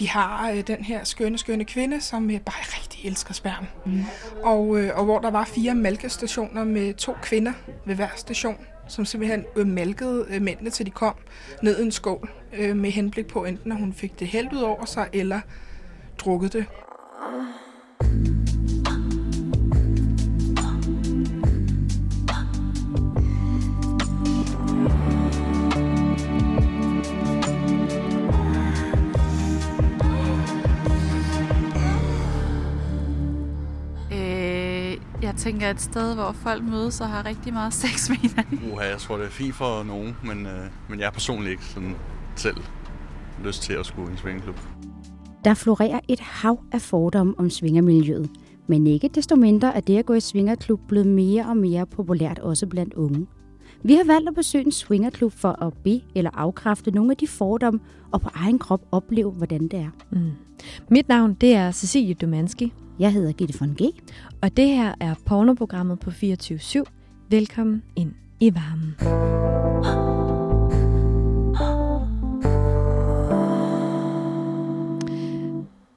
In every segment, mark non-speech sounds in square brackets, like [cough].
Vi har øh, den her skønne, skønne kvinde, som øh, bare rigtig elsker sperm. Mm. Og, øh, og hvor der var fire mælkestationer med to kvinder ved hver station, som simpelthen øh, mælkede øh, mændene, til de kom ned i en skål, øh, med henblik på enten, at hun fik det hældt ud over sig, eller drukket det. Tænker et sted, hvor folk mødes og har rigtig meget [laughs] sex med hinanden. Uha, jeg tror, det er fint for nogen, men, øh, men jeg er personligt ikke sådan selv lyst til at skulle i en svingeklub. Der florerer et hav af fordomme om svingermiljøet, men ikke desto mindre er det at gå i svingerklub blevet mere og mere populært også blandt unge. Vi har valgt at besøge en svingerklub for at be- eller afkræfte nogle af de fordomme og på egen krop opleve, hvordan det er. Mm. Mit navn det er Cecilie Dumanski, Jeg hedder Gitte von G. og det her er pornoprogrammet på 24-7. Velkommen ind i varmen.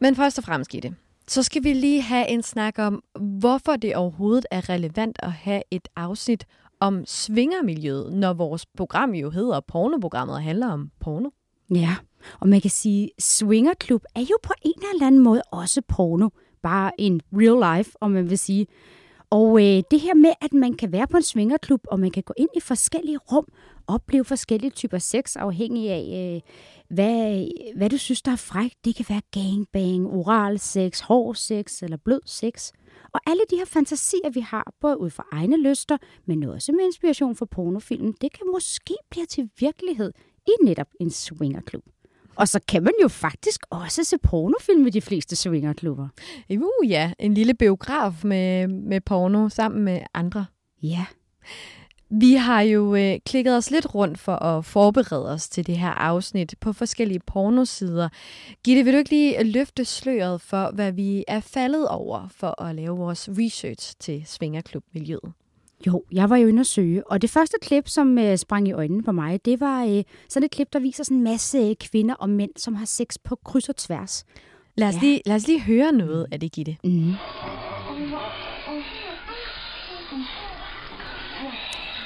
Men først og fremmest, Gitte, så skal vi lige have en snak om, hvorfor det overhovedet er relevant at have et afsnit om svingermiljøet, når vores program jo hedder pornoprogrammet og handler om porno. Ja, og man kan sige, swingerklub er jo på en eller anden måde også porno. Bare en real life, om man vil sige. Og øh, det her med, at man kan være på en swingerklub, og man kan gå ind i forskellige rum, opleve forskellige typer sex, afhængig af, øh, hvad, hvad du synes, der er frækt. Det kan være gangbang, oral sex, hård sex eller blød sex. Og alle de her fantasier, vi har, både ud fra egne lyster, men også med inspiration fra pornofilmen, det kan måske blive til virkelighed i netop en swingerklub. Og så kan man jo faktisk også se pornofilm i de fleste swingerklubber. Uh, ja, en lille biograf med, med porno sammen med andre. Ja, Vi har jo øh, klikket os lidt rundt for at forberede os til det her afsnit på forskellige pornosider. Gitte, vil du ikke lige løfte sløret for, hvad vi er faldet over for at lave vores research til Svingerklub-miljøet? Jo, jeg var jo inde og søge, og det første klip, som øh, sprang i øjnene på mig, det var øh, sådan et klip, der viser sådan en masse øh, kvinder og mænd, som har sex på kryds og tværs. Lad os, Ja. lige, lad os lige høre noget af det, Gitte. Mm.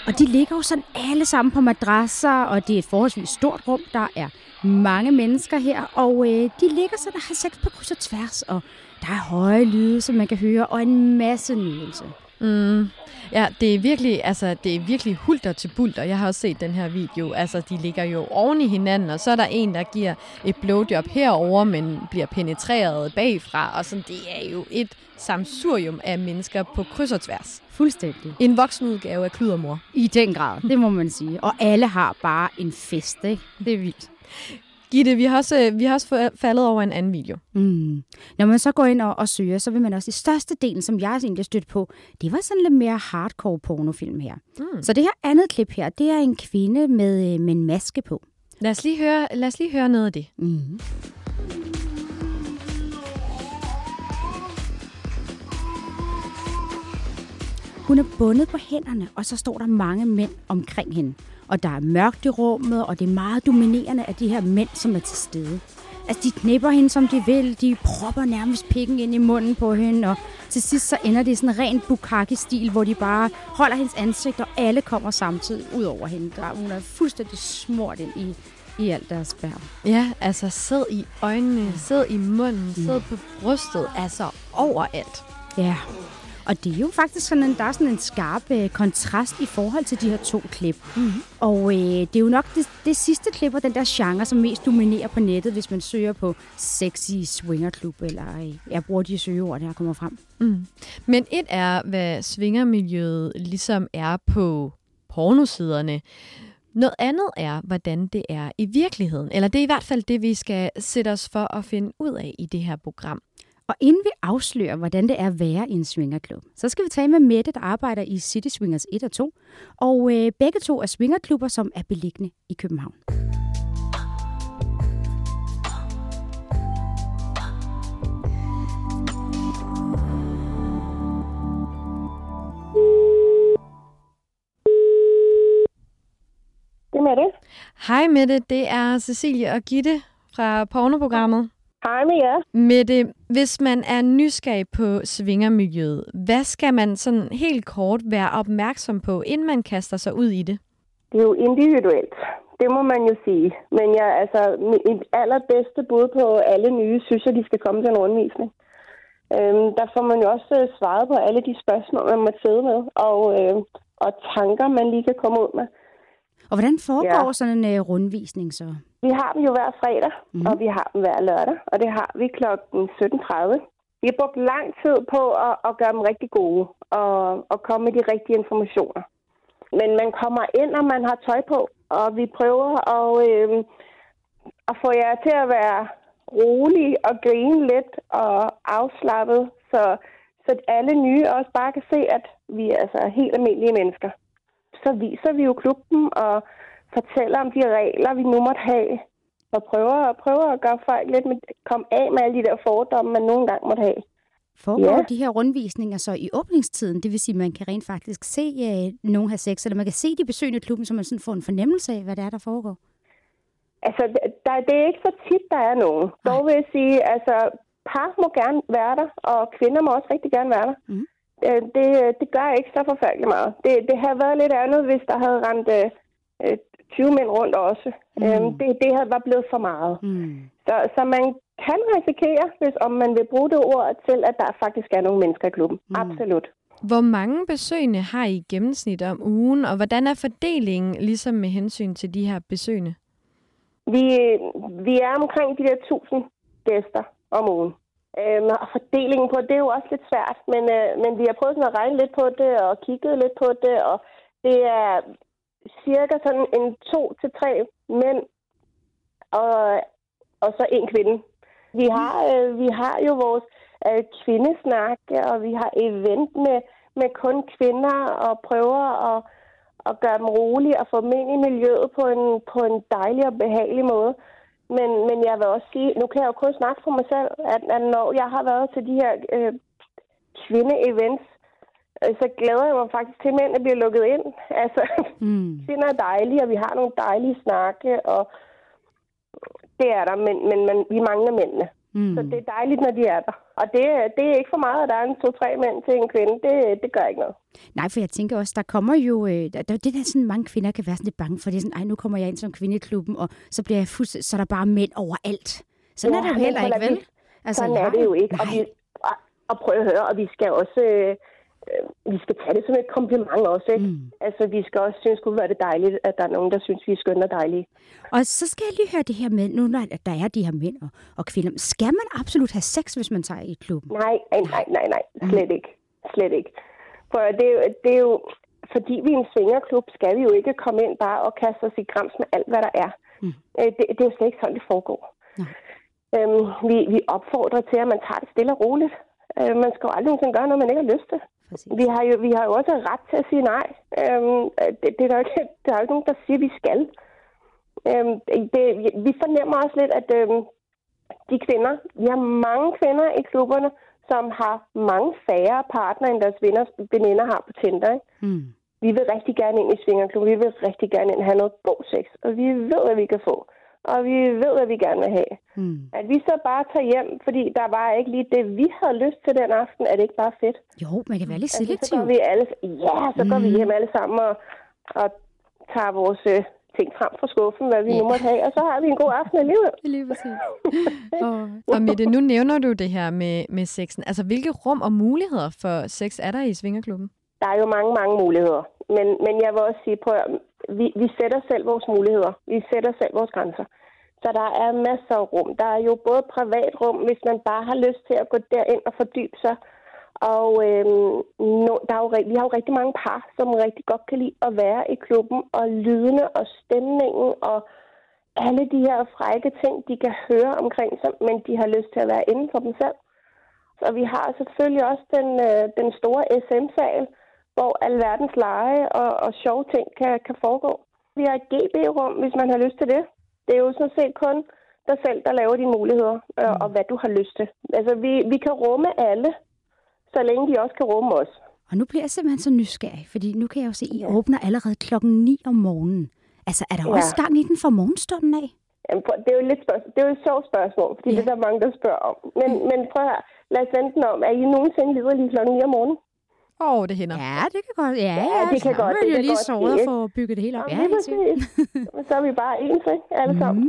Og de ligger jo sådan alle sammen på madrasser, og det er et forholdsvis stort rum. Der er mange mennesker her, og øh, de ligger sådan og har sex på kryds og tværs, og der er høje lyde, som man kan høre, og en masse nydelse. Mm. Ja, det er virkelig, altså, det er virkelig hulter til bulter. Jeg har også set den her video. Altså, de ligger jo oven i hinanden, og så er der en, der giver et blowjob herover, men bliver penetreret bagfra. Og sådan, det er jo et samsurium af mennesker på kryds og tværs. Fuldstændig. En voksenudgave af kludermor. I den grad, det må man sige. Og alle har bare en fest, ikke? Det er vildt. Gitte, vi har også, øh, vi har også fa- faldet over en anden video. Mm. Når man så går ind og, og søger, så vil man også i største delen, som jeg egentlig stødt på, det var sådan lidt mere hardcore pornofilm her. Mm. Så det her andet klip her, det er en kvinde med, øh, med en maske på. Lad, os lige høre, lad os lige høre noget af det. Mm. Hun er bundet på hænderne, og så står der mange mænd omkring hende. Og der er mørkt i rummet, og det er meget dominerende af de her mænd, som er til stede. Altså, de knipper hende, som de vil. De propper nærmest pikken ind i munden på hende. Og til sidst så ender det i sådan en ren bukkake-stil, hvor de bare holder hendes ansigt, og alle kommer samtidig ud over hende. Der, hun er fuldstændig smurt ind i, i alt deres spærm. Ja, altså sid i øjnene, sid i munden, sid på brystet, altså overalt. Ja, og det er jo faktisk sådan en, der er sådan en skarp øh, kontrast i forhold til de her to klip. Mm-hmm. Og øh, det er jo nok det, det sidste klip og den der genre, som mest dominerer på nettet, hvis man søger på sexy swingerklub, eller øh, jeg bruger de søgeord, der kommer frem. Mm. Men et er, hvad svingermiljøet ligesom er på pornosiderne. Noget andet er, hvordan det er i virkeligheden. Eller det er i hvert fald det, vi skal sætte os for at finde ud af i det her program. Og inden vi afslører, hvordan det er at være i en swingerklub, så skal vi tale med Mette, der arbejder i City Swingers 1 og 2. Og øh, begge to er swingerklubber, som er beliggende i København. Det er det. Hej Mette, det er Cecilie og Gitte fra pornoprogrammet. Hej med jer. Mette, hvis man er nysgerrig på svingermiljøet, hvad skal man sådan helt kort være opmærksom på, inden man kaster sig ud i det? Det er jo individuelt. Det må man jo sige. Men jeg, altså, mit allerbedste bud på alle nye, synes jeg, de skal komme til en rundvisning. Øhm, der får man jo også øh, svaret på alle de spørgsmål, man må sidde med, og, øh, og tanker, man lige kan komme ud med. Og hvordan foregår ja. sådan en uh, rundvisning så? Vi har dem jo hver fredag, mm. og vi har dem hver lørdag, og det har vi kl. 17.30. Vi har brugt lang tid på at, at gøre dem rigtig gode, og, og komme med de rigtige informationer. Men man kommer ind, og man har tøj på, og vi prøver at, øh, at få jer til at være rolig og grine lidt og afslappet, så, så alle nye også bare kan se, at vi er altså helt almindelige mennesker. Så viser vi jo klubben og fortæller om de regler, vi nu måtte have, og prøver, prøver at gøre folk lidt med, komme af med alle de der fordomme, man nogle gange måtte have. Foregår ja. de her rundvisninger så i åbningstiden? Det vil sige, at man kan rent faktisk se uh, nogen have sex, eller man kan se de besøgende klubben, så man sådan får en fornemmelse af, hvad det er, der foregår? Altså, der, det er ikke så tit, der er nogen. Dog vil jeg sige, altså, par må gerne være der, og kvinder må også rigtig gerne være der. Mm. Det, det gør ikke så forfærdeligt meget. Det, det havde været lidt andet, hvis der havde rendt øh, 20 mænd rundt også. Mm. Øhm, det, det havde var blevet for meget. Mm. Så, så man kan risikere, hvis om man vil bruge det ord til, at der faktisk er nogle mennesker i klubben. Mm. Absolut. Hvor mange besøgende har I gennemsnit om ugen, og hvordan er fordelingen ligesom med hensyn til de her besøgende? Vi, vi er omkring de der 1000 gæster om ugen. Øhm, og fordelingen på det er jo også lidt svært, men, øh, men vi har prøvet sådan at regne lidt på det og kigget lidt på det, og det er cirka sådan en to til tre mænd og, og så en kvinde. Vi har, øh, vi har jo vores øh, kvindesnak, og vi har event med, med kun kvinder og prøver at, at gøre dem rolige og få dem ind i miljøet på en, på en dejlig og behagelig måde. Men, men jeg vil også sige, nu kan jeg jo kun snakke for mig selv, at, at når jeg har været til de her øh, kvinde-events, øh, så glæder jeg mig faktisk til, at mændene bliver lukket ind. [laughs] Altså, mm. [laughs] det er dejligt, og vi har nogle dejlige snakke, og det er der, men, men, men vi mangler mændene. Mm. Så det er dejligt, når de er der. Og det, det er ikke for meget, at der er en to-tre mænd til en kvinde. Det, det gør ikke noget. Nej, for jeg tænker også, der kommer jo... Øh, der, det der sådan, mange kvinder kan være sådan lidt bange for. Det er sådan, ej, nu kommer jeg ind som kvinde i klubben, og så bliver jeg fuldstændig... Så er der bare mænd overalt. Sådan ja, er det jo heller ikke, vel? Altså, sådan er det jo ikke. Og, vi, og, og prøv at høre, og vi skal også... Øh, øh, vi skal tage det som et kompliment også, ikke? Mm. Altså, vi skal også synes, det være det dejligt, at der er nogen, der synes, vi er skønne og dejlige. Og så skal jeg lige høre det her med, nu når der er de her mænd og, og kvinder. Skal man absolut have sex, hvis man tager i klubben? Nej, nej, nej, nej. Slet mm. ikke. Slet ikke. For det, det er jo, fordi vi er en svingerklub, skal vi jo ikke komme ind bare og kaste os i grams med alt, hvad der er. Mm. Øh, det, det er jo slet ikke sådan, det foregår. Mm. Øhm, vi, vi opfordrer til, at man tager det stille og roligt. Øh, man skal jo aldrig nogensinde gøre noget, man ikke har lyst til. Vi har, jo, vi har jo også ret til at sige nej. Øhm, det, det, er der, ikke, der er jo ikke nogen, der siger, at vi skal. Øhm, det, vi fornemmer også lidt, at øhm, de kvinder, vi har mange kvinder i klubberne, som har mange færre partner, end deres venner, veninder har på Tinder. Ikke? Mm. Vi vil rigtig gerne ind i svingerklubben. Vi vil rigtig gerne ind have noget god sex. Og vi ved, hvad vi kan få og vi ved, hvad vi gerne vil have. Mm. At vi så bare tager hjem, fordi der var ikke lige det, vi havde lyst til den aften, er det ikke bare fedt? Jo, man kan være lidt selektiv. Altså, så går vi alle, ja, så mm. går vi hmm. hjem alle sammen og, og tager vores øh, ting frem fra skuffen, hvad vi yeah. nu måtte have, og så har vi en god aften alligevel. [laughs] Lige præcis. [laughs] og, og Mette, nu nævner du det her med, med sexen. Altså, hvilke rum og muligheder for sex er der i Svingerklubben? Der er jo mange, mange muligheder. Men, men jeg vil også sige, på, vi, vi sætter selv vores muligheder. Vi sætter selv vores grænser. Så der er masser af rum. Der er jo både privat rum, hvis man bare har lyst til at gå derind og fordybe sig. Og øhm, no, der er jo, vi har jo rigtig mange par, som rigtig godt kan lide at være i klubben, og lydene og stemningen og alle de her frække ting, de kan høre omkring sig, men de har lyst til at være inden for dem selv. Så vi har selvfølgelig også den, øh, den store SM-sal, hvor alverdens lege og, og sjove ting kan, kan foregå. Vi har et GB-rum, hvis man har lyst til det. Det er jo sådan set kun dig selv, der laver dine muligheder, øh, mm. og hvad du har lyst til. Altså, vi, vi kan rumme alle, så længe de også kan rumme os. Og nu bliver jeg simpelthen så nysgerrig, fordi nu kan jeg jo se, at I åbner allerede klokken 9 om morgenen. Altså, er der ja. også gang i den fra morgenstunden af? Jamen, prøv, det er jo lidt spørgsmål. Det er jo et sjovt spørgsmål, fordi ja. det er der mange, der spørger om. Men, men prøv her. Lad os vente om. Er I nogensinde lider lige klokken 9 om morgenen? Åh, oh, det hænder. Ja, det kan godt. Ja, Ja, ja, det kan så godt, er det jo kan lige godt såret for at bygge det hele op. Ja, Ja, helt [laughs] så er vi bare ens, ikke? Alle sammen.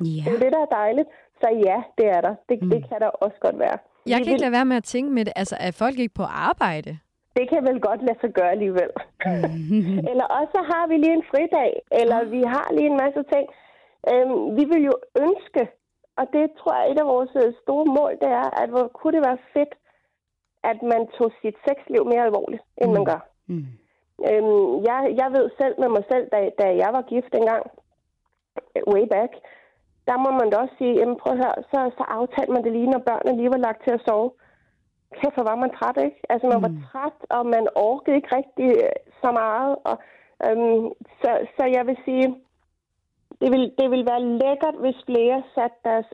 Mm. Ja. Det er det, der er dejligt. Så ja, det er der. Det, Mm. det kan der også godt være. Jeg Vi kan ikke vil- lade være med at tænke med det. Altså, er folk ikke på arbejde? Det kan vel godt lade sig gøre alligevel. Mm. [laughs] eller også har vi lige en fridag, eller vi har lige en masse ting. Øhm, vi vil jo ønske, og det tror jeg er et af vores øh, store mål, det er, at hvor kunne det være fedt, at man tog sit sexliv mere alvorligt, end man gør. Mm. Øhm, jeg, jeg ved selv med mig selv, da, da jeg var gift engang, way back, der må man da også sige, jamen prøv at høre, så, så aftalte man det lige, når børnene lige var lagt til at sove. Kæft, hvor var man træt, ikke? Altså, man mm. var træt, og man orkede ikke rigtig øh, så meget. Og, øhm, så, så jeg vil sige, det vil, det vil være lækkert, hvis flere satte deres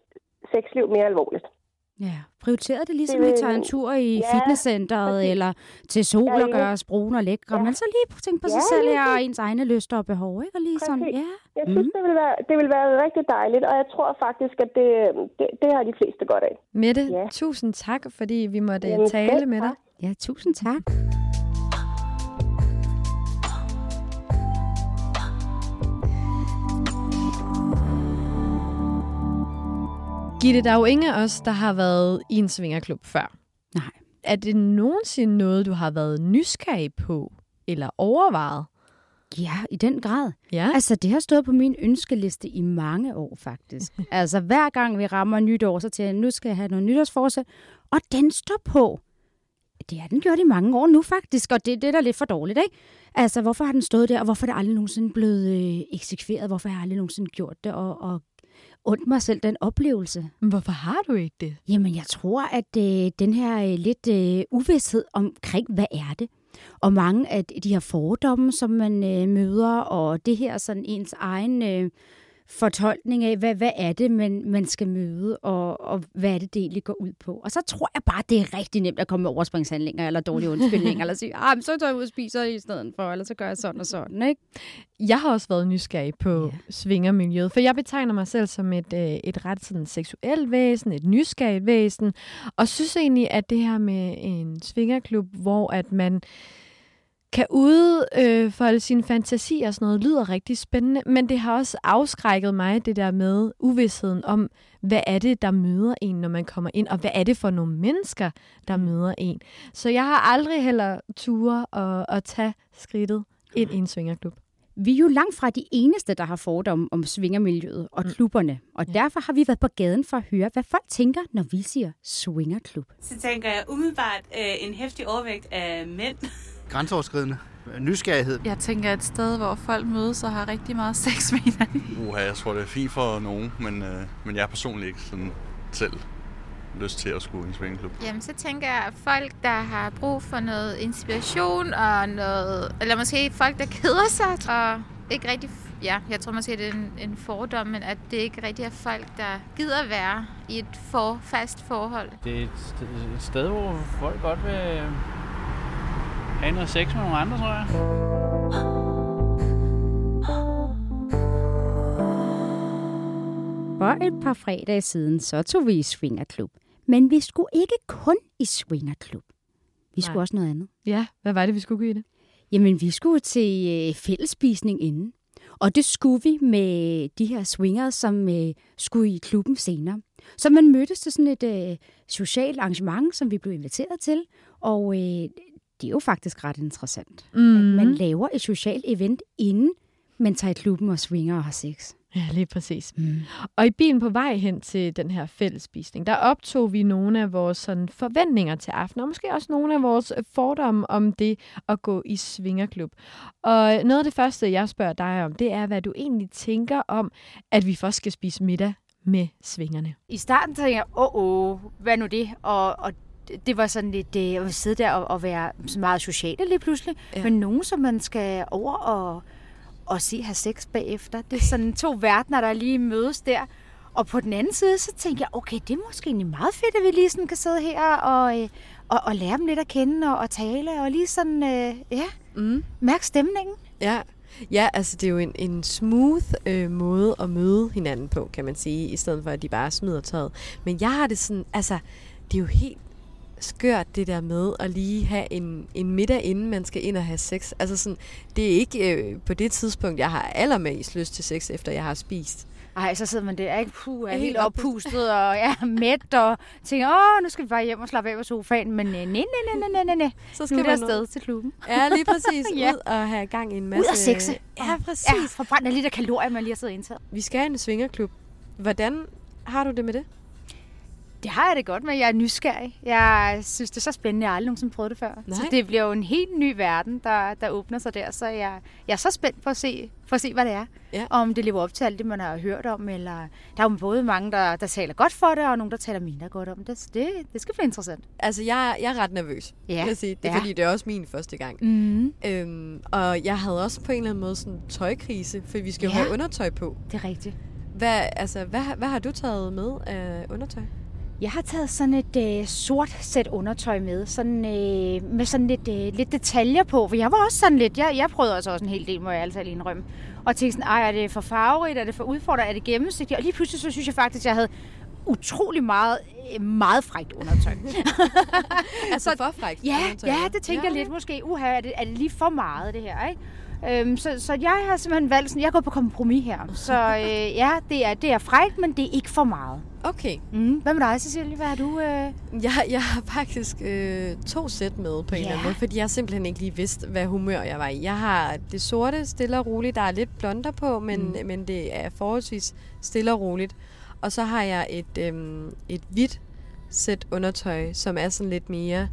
sexliv mere alvorligt. Ja, prioriterede det ligesom, Det vi tager en tur i Ja, fitnesscenteret præcis. eller til sol Ja, og gør os brune og lækre. Ja. Men så lige tænke på sig Ja, selv lige her og ens egne lyster og behov, ikke? Og lige sådan, ja. Jeg synes, Mm. det, vil være, det vil være rigtig dejligt, og jeg tror faktisk, at det, det, det har de fleste godt af. Mette, Ja. tusind tak, fordi vi måtte Jamen, tale selv med dig. Ja, tusind tak. Gitte, der er jo ingen af os, der har været i en svingerklub før. Nej. Er det nogensinde noget, du har været nysgerrig på eller overvejet? Ja, i den grad. Ja. Altså, det har stået på min ønskeliste i mange år, faktisk. [laughs] altså, hver gang vi rammer nytår, så tænker jeg, nu skal jeg have noget nytårsforsæt. Og den står på. Det har den gjort i mange år nu, faktisk, og det, det er da lidt for dårligt, ikke? Altså, hvorfor har den stået der, og hvorfor er det aldrig nogensinde blevet øh, eksekveret? Hvorfor har jeg aldrig nogensinde gjort det, og, og ondt mig selv den oplevelse? Hvorfor har du ikke det? Jamen, jeg tror, at øh, den her øh, lidt øh, uvidshed omkring, hvad er det? Og mange af de her fordomme, som man øh, møder, og det her sådan ens egen øh, fortolkning af, hvad, hvad er det, man, man skal møde, og, og hvad er det, det egentlig går ud på. Og så tror jeg bare, det er rigtig nemt at komme med overspringshandlinger, eller dårlige [laughs] undskyldninger, eller sige, ah, men så tager jeg ud og spiser i stedet for, eller så gør jeg sådan og sådan, ikke? Jeg har også været nysgerrig på yeah. svingermiljøet, for jeg betegner mig selv som et, øh, et ret sådan, seksuelt væsen, et nysgerrigt væsen, og synes egentlig, at det her med en svingerklub, hvor at man kan udfolde sine fantasier og sådan noget, lyder rigtig spændende, men det har også afskrækket mig, det der med uvidsheden om, hvad er det, der møder en, når man kommer ind, og hvad er det for nogle mennesker, der møder en. Så jeg har aldrig heller ture at, at tage skridtet ind i en svingerklub. Vi er jo langt fra de eneste, der har fordomme om svingermiljøet og klubberne, og Ja. derfor har vi været på gaden for at høre, hvad folk tænker, når vi siger swingerklub. Så tænker jeg umiddelbart øh, en hæftig overvægt af mænd. [laughs] grænseoverskridende nysgerrighed. Jeg tænker et sted, hvor folk mødes og har rigtig meget sex med hinanden. Uha, jeg tror, det er fint for nogen, men, øh, men jeg er personligt ikke sådan selv lyst til at skulle i en svingeklub. Jamen, så tænker jeg, at folk, der har brug for noget inspiration og noget... Eller måske folk, der keder sig og ikke rigtig... Ja, jeg tror måske, det er en, en fordom, men at det ikke rigtig er folk, der gider være i et for, fast forhold. Det er et sted, et sted, hvor folk godt vil have noget sex med nogle andre, tror jeg. For et par fredage siden, så tog vi i swingerklub. Men vi skulle ikke kun i swingerklub. Vi skulle Nej. også noget andet. Ja, hvad var det, vi skulle i det? Jamen, vi skulle til øh, fællesspisning inden. Og det skulle vi med de her swingers, som øh, skulle i klubben senere. Så man mødtes til sådan et øh, socialt arrangement, som vi blev inviteret til. Og øh, det er jo faktisk ret interessant. Mm. At man laver et socialt event, inden man tager i klubben og swinger og har sex. Ja, lige præcis. Mm. Og i bilen på vej hen til den her fællesspisning, der optog vi nogle af vores sådan, forventninger til aften, og måske også nogle af vores øh, fordomme om det at gå i svingerklub. Og noget af det første, jeg spørger dig om, det er, hvad du egentlig tænker om, at vi først skal spise middag med svingerne. I starten tænkte jeg, åh, åh, hvad nu det? Og, og det- det var sådan lidt, øh, at sidde der og, og være så meget sociale lige pludselig. Ja. Ja. Men nogen, som man skal over og, og se have sex bagefter. Det er sådan to verdener, der lige mødes der. Og på den anden side, så tænkte jeg, okay, det er måske egentlig meget fedt, at vi lige sådan kan sidde her og, øh, og, og lære dem lidt at kende og, og tale. Og lige sådan, øh, ja, Mm. mærke stemningen. Ja, Ja, altså det er jo en, en smooth øh, måde at møde hinanden på, kan man sige, i stedet for at de bare smider tøjet. Men jeg har det sådan, altså, det er jo helt skørt det der med at lige have en, en middag, inden man skal ind og have sex. Altså sådan, det er ikke øh, på det tidspunkt, jeg har allermest lyst til sex, efter jeg har spist. Ej, så sidder man der, ikke? Puh, er Helt helt oppustet og ja, mæt og tænker, åh, nu skal vi bare hjem og slappe af på sofaen. Men øh, nej, nej, nej, nej, nej, nej. Så Nu skal er det man afsted til klubben. Ja, lige præcis. [laughs] Ja. Ud og have gang i en masse... Ud og sexe. Ja, præcis. Ja, forbrænde alle de der kalorier, man lige har siddet indtaget. Vi skal have en svingerklub. Hvordan har du det med det? Det har jeg det godt med. Jeg er nysgerrig. Jeg synes, det er så spændende. Jeg har aldrig nogensinde prøvet det før. Nej. Så det bliver jo en helt ny verden, der, der åbner sig der. Så jeg, jeg er så spændt på at se, for at se hvad det er. Ja. Om det lever op til alt det, man har hørt om. Eller der er jo både mange, der, der taler godt for det, og nogle, der taler mindre godt om det. Så det, det skal blive interessant. Altså, jeg, jeg er ret nervøs, Ja. vil jeg sige. Det er Ja. fordi, det er også min første gang. Mm. Øhm, og jeg havde også på en eller anden måde sådan en tøjkrise, for vi skal jo Ja. have undertøj på. Det er rigtigt. Hvad, altså, hvad, hvad har du taget med af undertøj? Jeg har taget sådan et øh, sort sæt undertøj med, sådan, øh, med sådan lidt, øh, lidt detaljer på, for jeg var også sådan lidt, jeg, jeg prøvede altså også en hel del, må jeg altså indrømme, og tænkte sådan, ej, er det for farverigt, er det for udfordrende, er det gennemsigtigt, og lige pludselig så synes jeg faktisk, at jeg havde utrolig meget, øh, meget frækt undertøj. [laughs] Altså, for frækt ja, undertøj, ja, ja. det tænker Ja, jeg lidt måske, uha, er det, er det lige for meget det her, ikke? Øhm, så, så jeg har simpelthen valgt sådan, jeg går på kompromis her. Så øh, [laughs] ja, det er, det er frækt, men det er ikke for meget. Okay. Mm. Hvad med dig, Cecilie? Hvad har du... Øh... Jeg, jeg har faktisk øh, to sæt med på en Ja. eller anden måde, fordi jeg simpelthen ikke lige vidste, hvad humør jeg var i. Jeg har det sorte, stille og roligt. Der er lidt blonder på, men, mm. men det er forholdsvis stille og roligt. Og så har jeg et, øhm, et hvidt sæt undertøj, som er sådan lidt mere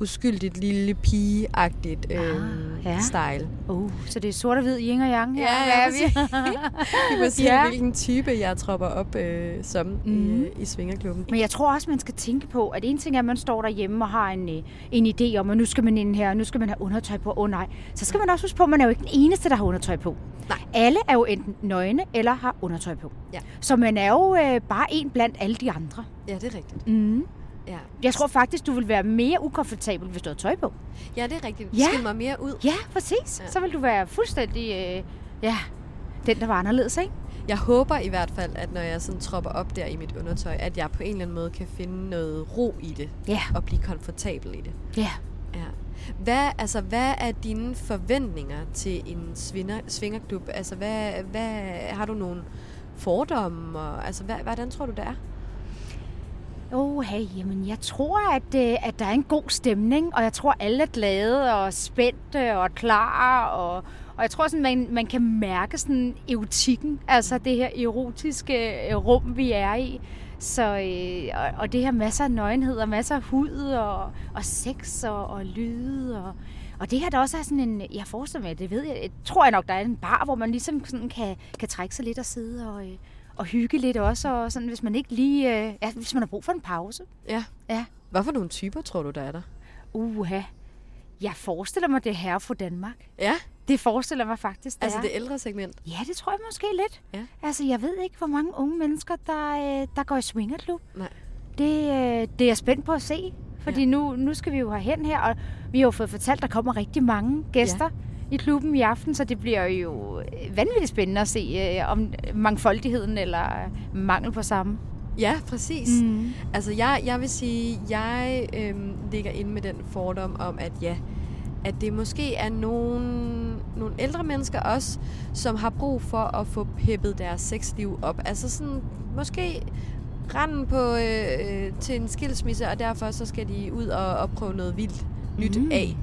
uskyldigt, lille pige-agtigt øhm, ja. style. Uh, så det er sort og hvid, yin og yang her. Ja, ja, vi? Vi må se, [laughs] Ja. hvilken type jeg tropper op øh, som mm. Mhm. i, i Svingerklubben. Men jeg tror også, man skal tænke på, at en ting er, at man står derhjemme og har en, øh, en idé om, at nu skal man ind her, og nu skal man have undertøj på. Åh oh, nej. Så skal man også huske på, at man er jo ikke den eneste, der har undertøj på. Nej. Alle er jo enten nøgne eller har undertøj på. Ja. Så man er jo øh, bare en blandt alle de andre. Ja, det er rigtigt. Mm. Ja. Jeg tror faktisk, du vil være mere ukomfortabel, hvis du har tøj på. ja, det er rigtigt. Ja. Skil mig mere ud. Ja, præcis. Ja. Så vil du være fuldstændig... Øh, ja, den, der var anderledes, ikke? Jeg håber i hvert fald, at når jeg sådan tropper op der i mit undertøj, at jeg på en eller anden måde kan finde noget ro i det. Ja. Og blive komfortabel i det. Ja. Ja. Hvad, altså, hvad er dine forventninger til en svinger, svingerklub? Altså, hvad, hvad, har du nogle fordomme? Og, altså, hvad, hvordan tror du, det er? Oh, hey, jamen jeg tror, at, øh, at der er en god stemning, og jeg tror, alle er glade og spændte og klar, og, og jeg tror, sådan, man, man kan mærke sådan erotikken, altså det her erotiske øh, rum, vi er i. Så, øh, og, og det her masser af nøgenhed og masser af hud og, og sex og, og lyde og, og det her der også er sådan en, jeg forestiller mig, det ved jeg, tror jeg nok, der er en bar, hvor man ligesom sådan kan, kan trække sig lidt og sidde og, øh, og hygge lidt også, og sådan, hvis man ikke lige, øh, ja, hvis man har brug for en pause. Ja. Ja. Hvad for nogle typer tror du, der er der? Uha. Jeg forestiller mig, det er herre fra Danmark. Ja? Det forestiller mig faktisk, det Altså er. det ældre segment? Ja, det tror jeg måske lidt. Ja. Altså, jeg ved ikke, hvor mange unge mennesker, der, øh, der går i swingerklub. Nej. Det, øh, det er jeg spændt på at se. Fordi ja. nu, nu skal vi jo hen her, og vi har jo fået fortalt, at der kommer rigtig mange gæster ja. I klubben i aften, så det bliver jo øh, vanvittigt spændende at se øh, om mangfoldigheden eller øh, mangel på samme. Ja, præcis. Mm. Altså, jeg, jeg vil sige, jeg øhm, ligger inde med den fordom om, at ja, at det måske er nogle, nogle ældre mennesker også, som har brug for at få peppet deres sexliv op. Altså sådan, måske randen på øh, øh, til en skilsmisse, og derfor så skal de ud og opprøve noget vildt nyt Mm. af.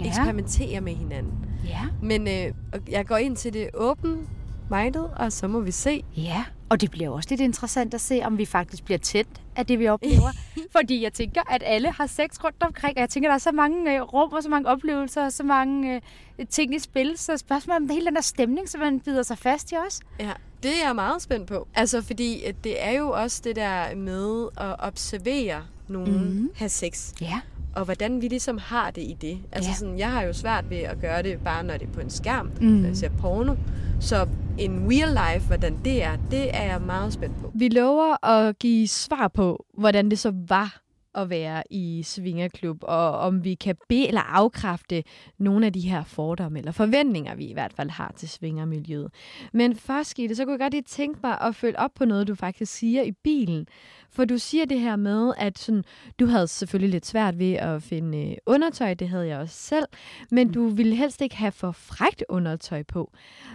Ja. Eksperimentere med hinanden. Ja. Men øh, jeg går ind til det åben mindet, og så må vi se. Ja, og det bliver også lidt interessant at se, om vi faktisk bliver tændt af det, vi oplever. [laughs] Fordi jeg tænker, at alle har sex rundt omkring, og jeg tænker, der er så mange øh, rum og så mange oplevelser og så mange øh, ting i spil. Så spørgsmålet om det hele den der stemning, som man bider sig fast i os. Ja, det er jeg meget spændt på. Altså, fordi at det er jo også det der med at observere nogen mm-hmm. have sex. Ja. Og hvordan vi ligesom har det i det. Altså Ja. sådan, jeg har jo svært ved at gøre det bare, når det er på en skærm, Mm. mm. når jeg ser porno. Så en real life, hvordan det er, det er jeg meget spændt på. Vi lover at give svar på, hvordan det så var at være i svingerklub, og om vi kan be- eller afkræfte nogle af de her fordomme eller forventninger, vi i hvert fald har til svingermiljøet. Men først, Gitte, så kunne jeg godt lige tænke mig at følge op på noget, du faktisk siger i bilen. For du siger det her med, at sådan, du havde selvfølgelig lidt svært ved at finde øh, undertøj, det havde jeg også selv, men du ville helst ikke have for frækt undertøj på.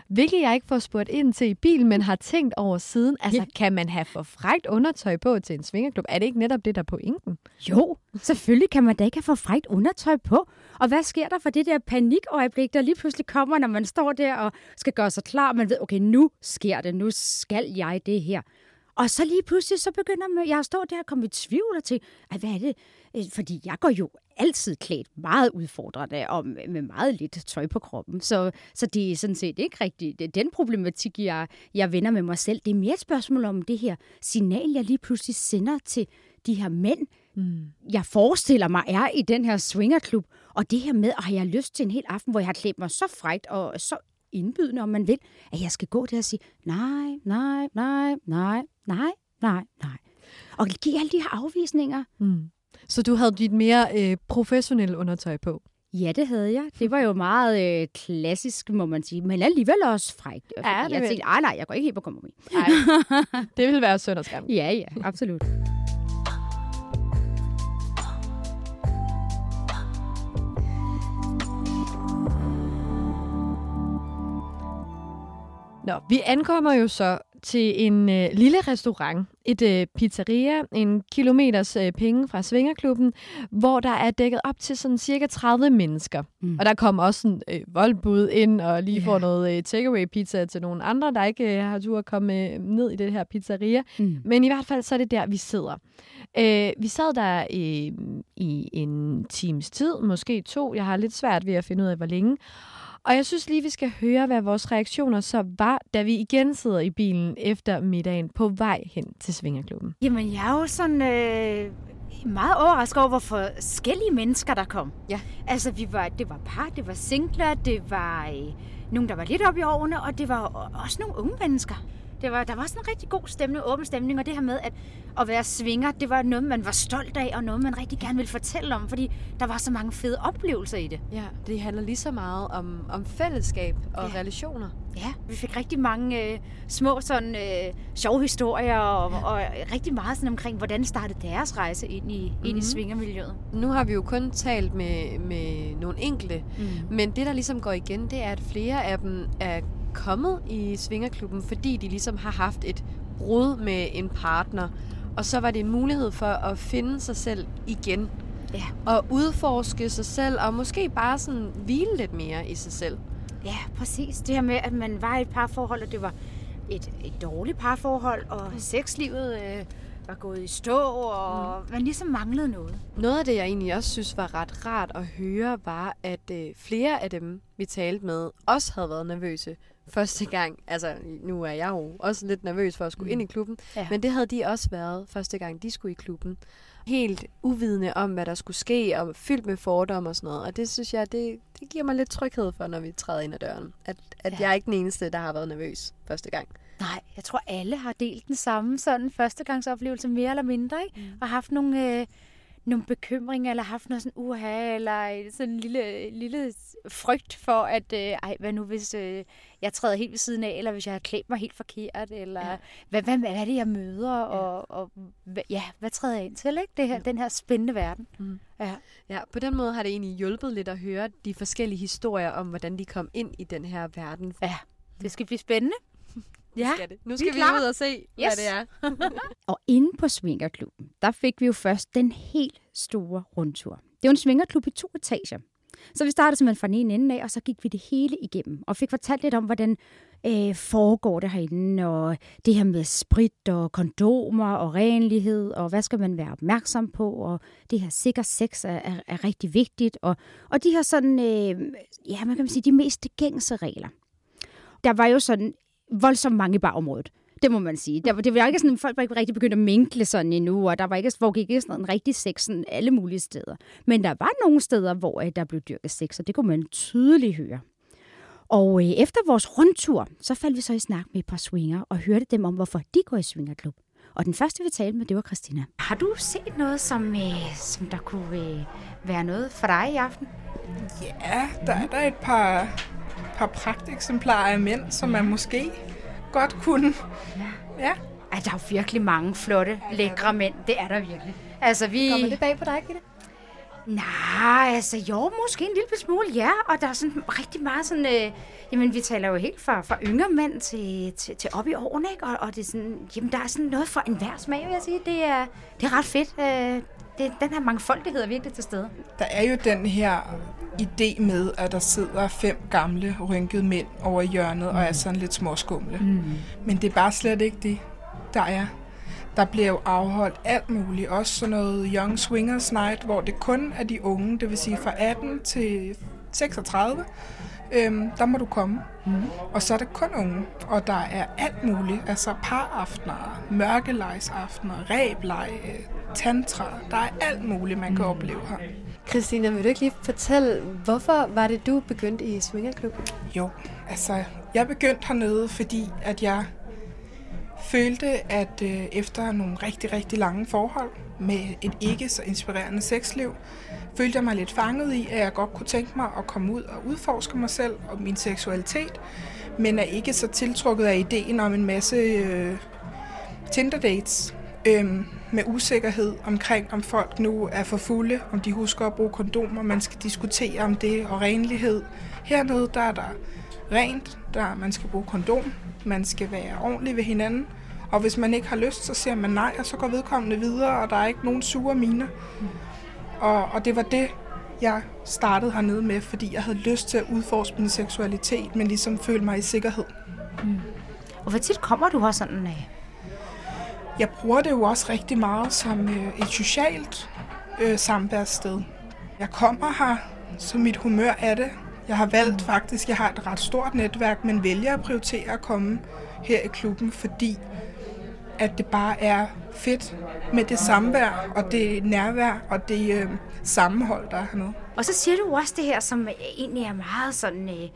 Hvilket jeg ikke får spurgt ind til i bilen, men har tænkt over siden. Altså, kan man have for frækt undertøj på til en svingerklub? Er det ikke netop det, der er pointen? Jo, selvfølgelig kan man da ikke have for frækt undertøj på. Og hvad sker der for det der panikøjeblik, der lige pludselig kommer, når man står der og skal gøre sig klar, og man ved, okay, nu sker det, nu skal jeg det her. Og så lige pludselig, så begynder man, jeg at stå der og komme i tvivl og tænke, at hvad er det? Øh, fordi jeg går jo altid klædt meget udfordrende og med meget lidt tøj på kroppen. Så, så det er sådan set ikke rigtigt. Det den problematik, jeg, jeg vender med mig selv. Det er mere et spørgsmål om det her signal, jeg lige pludselig sender til de her mænd, mm. jeg forestiller mig er i den her swingerklub. Og det her med, at har jeg lyst til en hel aften, hvor jeg har klædt mig så frægt og så indbydende, om man vil, at jeg skal gå der og sige, nej, nej, nej, nej, nej, nej, nej. Og give alle de her afvisninger. Mm. Så du havde dit mere øh, professionelle undertøj på? Ja, det havde jeg. Det var jo meget øh, klassisk, må man sige, men alligevel også frækt. Ja, jeg vil- tænkte, nej, nej, jeg går ikke helt på kompromis. Nej, det vil være synd og skam. [laughs] Ja, ja, absolut. Nå, vi ankommer jo så til en øh, lille restaurant, et øh, pizzeria, en kilometers øh, penge fra Svingerklubben, hvor der er dækket op til sådan cirka 30 mennesker. Mm. Og der kommer også sådan øh, voldbud ind og lige får noget øh, takeaway pizza til nogle andre, der ikke øh, har tur at komme øh, ned i det her pizzeria. Mm. Men i hvert fald så er det der, vi sidder. Øh, vi sad der øh, i en times tid, måske to. Jeg har lidt svært ved at finde ud af, hvor længe. Og jeg synes lige, vi skal høre, hvad vores reaktioner så var, da vi igen sidder i bilen efter middagen på vej hen til Svingerklubben. Jamen, jeg er jo sådan øh, meget overrasket over, hvor forskellige mennesker der kom. Ja. Altså, vi var, det var par, det var singler, det var øh, nogen, der var lidt oppe i årene, og det var også nogle unge mennesker. Det var, der var sådan en rigtig god stemning, åben stemning, og det her med at, at være svinger, det var noget, man var stolt af, og noget, man rigtig gerne ville fortælle om, fordi der var så mange fede oplevelser i det. Ja, det handler lige så meget om, om fællesskab og ja. relationer. Ja, vi fik rigtig mange øh, små sådan øh, sjove historier, og, ja. og rigtig meget sådan omkring, hvordan startede deres rejse ind i, mm-hmm. ind i svingermiljøet. Nu har vi jo kun talt med, med nogle enkelte, mm. men det, der ligesom går igen, det er, at flere af dem er kommet i Svingerklubben, fordi de ligesom har haft et brud med en partner, og så var det en mulighed for at finde sig selv igen. Ja. Og udforske sig selv, og måske bare sådan hvile lidt mere i sig selv. Ja, præcis. Det her med, at man var i et parforhold, og det var et, et dårligt parforhold, og mm. sexlivet øh, var gået i stå, og mm. man ligesom manglede noget. Noget af det, jeg egentlig også synes var ret rart at høre, var, at øh, flere af dem, vi talte med, også havde været nervøse første gang. Altså, nu er jeg jo også lidt nervøs for at skulle mm. ind i klubben, Ja. men det havde de også været første gang, de skulle i klubben. Helt uvidende om, hvad der skulle ske, og fyldt med fordomme og sådan noget. Og det synes jeg, det, det giver mig lidt tryghed for, når vi træder ind ad døren. At, at Ja. jeg er ikke den eneste, der har været nervøs første gang. Nej, jeg tror alle har delt den samme sådan førstegangsoplevelse, mere eller mindre, ikke? Mm. Og haft nogle, øh, nogle bekymringer, eller haft noget sådan uha, eller sådan en lille, lille frygt for, at øh, ej, hvad nu hvis øh, jeg træder helt ved siden af, eller hvis jeg har klædt mig helt forkert, eller ja. hvad, hvad, hvad er det, jeg møder, ja. og, og ja, hvad træder jeg ind til, ikke? Det her, ja. Den her spændende verden. Mm. Ja. Ja, på den måde har det egentlig hjulpet lidt at høre de forskellige historier om, hvordan de kom ind i den her verden. Ja, det skal blive spændende. Ja, skal det. Nu vi skal vi, klar. ud og se, yes. hvad det er. [laughs] Og inde på Svingerklubben, der fik vi jo først den helt store rundtur. Det er jo en svingerklub i to etager. Så vi startede simpelthen fra den ene ende af, og så gik vi det hele igennem. Og fik fortalt lidt om, hvordan øh, foregår det herinde, og det her med sprit og kondomer og renlighed, og hvad skal man være opmærksom på, og det her sikker sex er, er, er rigtig vigtigt, og, og de her sådan, øh, ja, man kan sige, de mest gængse regler. Der var jo sådan voldsomt mange i barområdet. Det må man sige. Der, var- det var ikke sådan, folk var ikke rigtig begyndt at minkle sådan endnu, og der var ikke, foregik ikke sådan en rigtig sex sådan alle mulige steder. Men der var nogle steder, hvor øh, der blev dyrket sex, og det kunne man tydeligt høre. Og øh, efter vores rundtur, så faldt vi så i snak med et par swinger og hørte dem om, hvorfor de går i swingerklub. Og den første, vi talte med, det var Christina. Har du set noget, som, øh, som der kunne øh, være noget for dig i aften? Ja, der er der et par, par pragteksemplarer af mænd, som man måske godt kunne. Ja. Ej, der er jo virkelig mange flotte, lækre mænd. Det er der virkelig. Altså, vi... Kommer det bag på dig, Gitte? Nej, altså jo, måske en lille smule, ja. Og der er sådan rigtig meget sådan... Øh, jamen, vi taler jo helt fra, fra yngre mænd til, til, til op i årene, ikke? Og, og det er sådan... Jamen, der er sådan noget for enhver smag, vil jeg sige. Det er, det er ret fedt. Øh, det, den her mangfoldighed er virkelig til stede. Der er jo den her idé med, at der sidder fem gamle, rynkede mænd over i hjørnet mm. og er sådan lidt småskumle. Mm. Men det er bare slet ikke det, der er. Der bliver jo afholdt alt muligt. Også sådan noget Young Swingers Night, hvor det kun er de unge, det vil sige fra 18 til 36. Øhm, der må du komme. Mm. Og så er det kun unge. Og der er alt muligt. Altså paraftener, mørkelejsaftener, ræbleg, tantra. Der er alt muligt, man kan mm. opleve her. Christina, vil du ikke lige fortælle, hvorfor var det, du begyndte i Swingerklubben? Jo, altså, jeg begyndte hernede, fordi at jeg følte, at øh, efter nogle rigtig, rigtig lange forhold med et ikke så inspirerende sexliv, følte jeg mig lidt fanget i, at jeg godt kunne tænke mig at komme ud og udforske mig selv og min seksualitet, men er ikke så tiltrukket af ideen om en masse øh, Tinder-dates øh, med usikkerhed omkring, om folk nu er for fulde, om de husker at bruge kondomer, man skal diskutere om det og renlighed. Hernede der er der rent, der man skal bruge kondom, man skal være ordentlig ved hinanden, og hvis man ikke har lyst, så siger man nej, og så går vedkommende videre, og der er ikke nogen sure miner. Og, og det var det, jeg startede hernede med, fordi jeg havde lyst til at udforske min seksualitet, men ligesom føle mig i sikkerhed. Mm. Og hvor tit kommer du her sådan af? Jeg bruger det jo også rigtig meget som øh, et socialt øh, samværssted. Jeg kommer her, så mit humør er det. Jeg har valgt faktisk, jeg har et ret stort netværk, men vælger at prioritere at komme her i klubben, fordi at det bare er fedt med det samvær og det nærvær og det øh, sammenhold, der er hernede. Og så siger du også det her, som egentlig er meget sådan øh,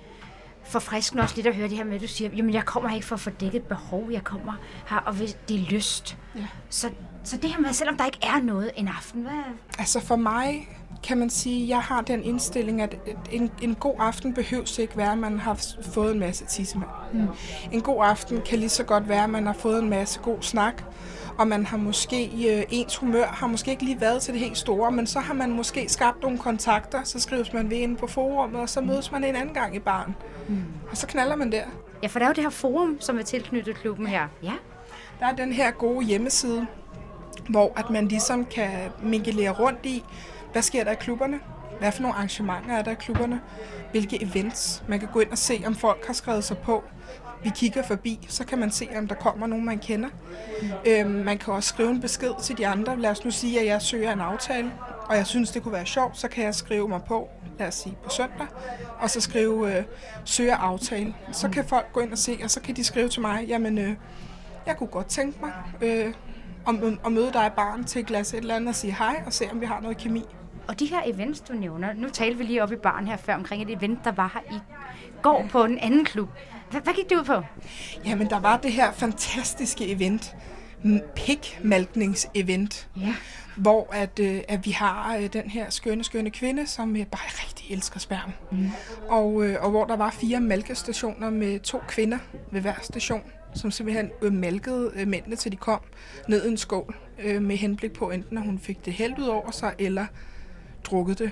forfriskende også lidt at høre det her med, at du siger, jamen jeg kommer ikke for at få dækket behov, jeg kommer her, og hvis det er lyst. Ja. Så, så det her med, selvom der ikke er noget en aften, hvad? Altså for mig kan man sige, at jeg har den indstilling, at en, en god aften behøves ikke være, at man har fået en masse tissemand. Mm. En god aften kan lige så godt være, at man har fået en masse god snak, og man har måske, øh, ens humør har måske ikke lige været til det helt store, men så har man måske skabt nogle kontakter, så skrives man ved inde på forummet, og så mødes man en anden gang i barn. Mm. Og så knaller man der. Ja, for der er jo det her forum, som er tilknyttet klubben her. Ja. Der er den her gode hjemmeside, hvor at man ligesom kan mingelere rundt i, hvad sker der i klubberne? Hvad for nogle arrangementer er der i klubberne? Hvilke events? Man kan gå ind og se, om folk har skrevet sig på. Vi kigger forbi, så kan man se, om der kommer nogen, man kender. Øhm, man kan også skrive en besked til de andre. Lad os nu sige, at jeg søger en aftale, og jeg synes, det kunne være sjovt, så kan jeg skrive mig på, lad os sige på søndag, og så skrive øh, søger aftale. Så kan folk gå ind og se, og så kan de skrive til mig, jamen, øh, jeg kunne godt tænke mig øh, at, at møde dig barn til et glas et eller andet og sige hej, og se, om vi har noget kemi. Og de her events, du nævner, nu talte vi lige op i baren her før omkring et event, der var her i går på en anden klub. Hvad, hvad gik det ud på? Jamen, der var det her fantastiske event, pikmalkningsevent, ja. hvor at, øh, at vi har øh, den her skønne, skønne kvinde, som øh, bare rigtig elsker sperm. Mm. Og, øh, og hvor der var fire malkestationer med to kvinder ved hver station, som simpelthen øh, malkede øh, mændene, til de kom ned i en skål, øh, med henblik på enten, at hun fik det hældt ud over sig, eller drukket det.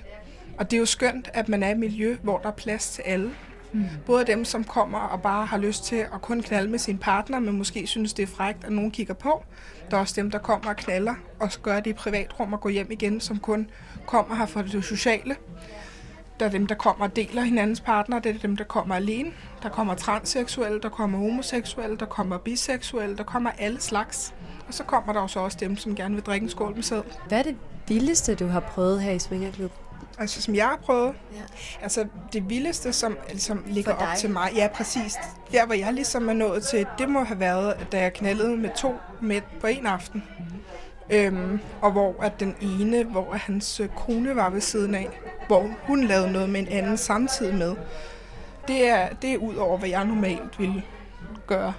Og det er jo skønt, at man er i et miljø, hvor der er plads til alle. Mm. Både dem, som kommer og bare har lyst til at kun knalde med sin partner, men måske synes, det er frægt, at nogen kigger på. Der er også dem, der kommer og knaller og gør det i privatrum og går hjem igen, som kun kommer her for det sociale. Der er dem, der kommer og deler hinandens partner. Det er dem, der kommer alene. Der kommer transseksuelle, der kommer homoseksuelle, der kommer biseksuelle, der kommer alle slags. Og så kommer der også dem, som gerne vil drikke en skål med sæd. Hvad er det vildeste, du har prøvet her i Svingerklub? Altså, som jeg har prøvet? Ja. Altså, det vildeste, som ligesom ligger op til mig, ja, præcis. Der, hvor jeg ligesom er nået til, det må have været, da jeg knaldede med to mænd på en aften. Mm-hmm. Øhm, og hvor at den ene, hvor hans øh, kone var ved siden af, hvor hun lavede noget med en anden samtidig med. Det er, det er ud over, hvad jeg normalt ville gøre.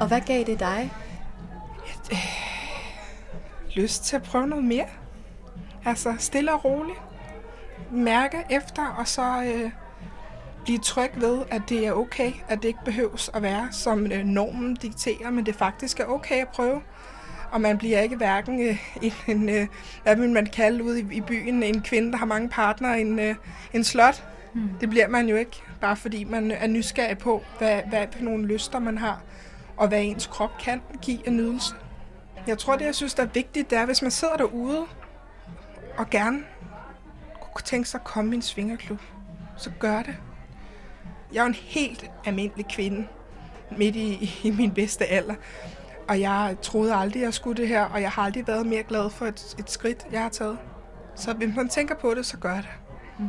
Og hvad gav det dig? Ja, lyst til at prøve noget mere. Altså stille og roligt. Mærke efter, og så øh, blive tryg ved, at det er okay, at det ikke behøves at være, som øh, normen dikterer, men det faktisk er okay at prøve. Og man bliver ikke hverken øh, [laughs] en, en øh, hvad vil man kalde ude i, i byen, en kvinde, der har mange partnere, en, øh, en slot. Mm. Det bliver man jo ikke, bare fordi man er nysgerrig på, hvad, hvad for nogle lyster man har, og hvad ens krop kan give af nydelse. Jeg tror, det jeg synes, der er vigtigt, det er, hvis man sidder derude og gerne kunne tænke sig at komme i en svingerklub, så gør det. Jeg er en helt almindelig kvinde, midt i, i min bedste alder. Og jeg troede aldrig, jeg skulle det her, og jeg har aldrig været mere glad for et, et skridt, jeg har taget. Så hvis man tænker på det, så gør det. Mm.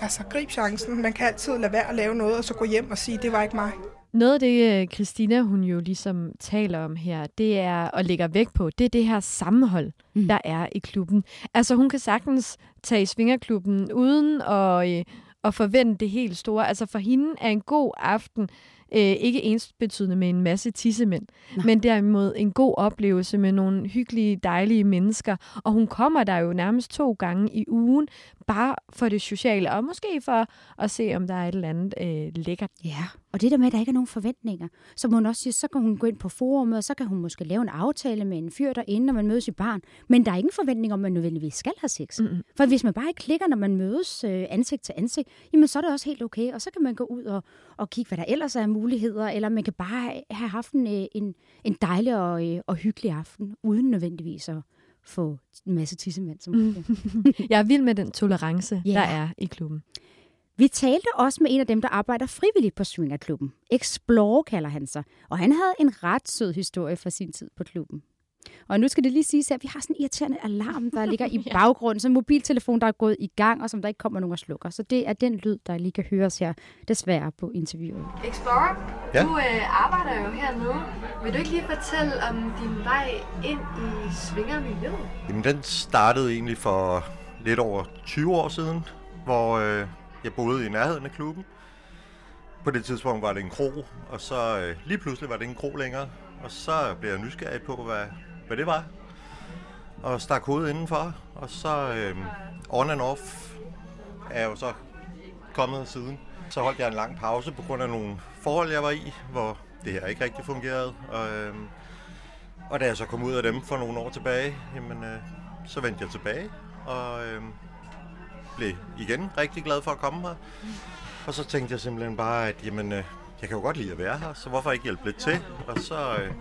Altså, grib chancen. Man kan altid lade være at lave noget, og så gå hjem og sige, det var ikke mig. Noget af det, øh, Christina hun jo ligesom taler om her, det er og lægger vægt på, det er det her sammenhold, mm. der er i klubben. Altså hun kan sagtens tage i svingerklubben uden at, øh, at forvente det helt store. Altså for hende er en god aften øh, ikke ensbetydende med en masse tissemænd, Nej. men derimod en god oplevelse med nogle hyggelige, dejlige mennesker. Og hun kommer der jo nærmest to gange i ugen, bare for det sociale, og måske for at se, om der er et eller andet øh, lækkert. Ja, og det der med, at der ikke er nogen forventninger. Så må hun også sige, så kan hun gå ind på forumet, og så kan hun måske lave en aftale med en fyr derinde, når man mødes i barn. Men der er ingen forventning om, at man nødvendigvis skal have sex. Mm-hmm. For hvis man bare ikke klikker, når man mødes øh, ansigt til ansigt, jamen så er det også helt okay. Og så kan man gå ud og, og kigge, hvad der ellers er muligheder, eller man kan bare have haft en, øh, en, en dejlig og, øh, og hyggelig aften, uden nødvendigvis at få en masse tissemænd. Som [laughs] mm. Jeg er vild med den tolerance, yeah. der er i klubben. Vi talte også med en af dem, der arbejder frivilligt på Swingerklubben. Explore kalder han sig, og han havde en ret sød historie fra sin tid på klubben. Og nu skal det lige sige, at vi har sådan en irriterende alarm, der ligger i [laughs] baggrunden, så en mobiltelefon, der er gået i gang, og som der ikke kommer nogen og slukker. Så det er den lyd, der lige kan høres her, desværre på interviewet. Explorer, ja? du øh, arbejder jo hernede. Vil du ikke lige fortælle om din vej ind i svingermiljøet? Jamen, den startede egentlig for lidt over 20 år siden, hvor øh, jeg boede i nærheden af klubben. På det tidspunkt var det en kro, og så øh, lige pludselig var det en kro længere. Og så blev jeg nysgerrig på, hvad, hvad det var. Og stak hovedet indenfor, og så øh, on and off er jeg jo så kommet siden. Så holdt jeg en lang pause på grund af nogle forhold, jeg var i, hvor det her ikke rigtig fungerede. Og, øh, og da jeg så kom ud af dem for nogle år tilbage, jamen, øh, så vendte jeg tilbage og øh, blev igen rigtig glad for at komme her. Og så tænkte jeg simpelthen bare, at jamen, øh, jeg kan jo godt lide at være her, så hvorfor ikke hjælpe lidt til? Og så, øh,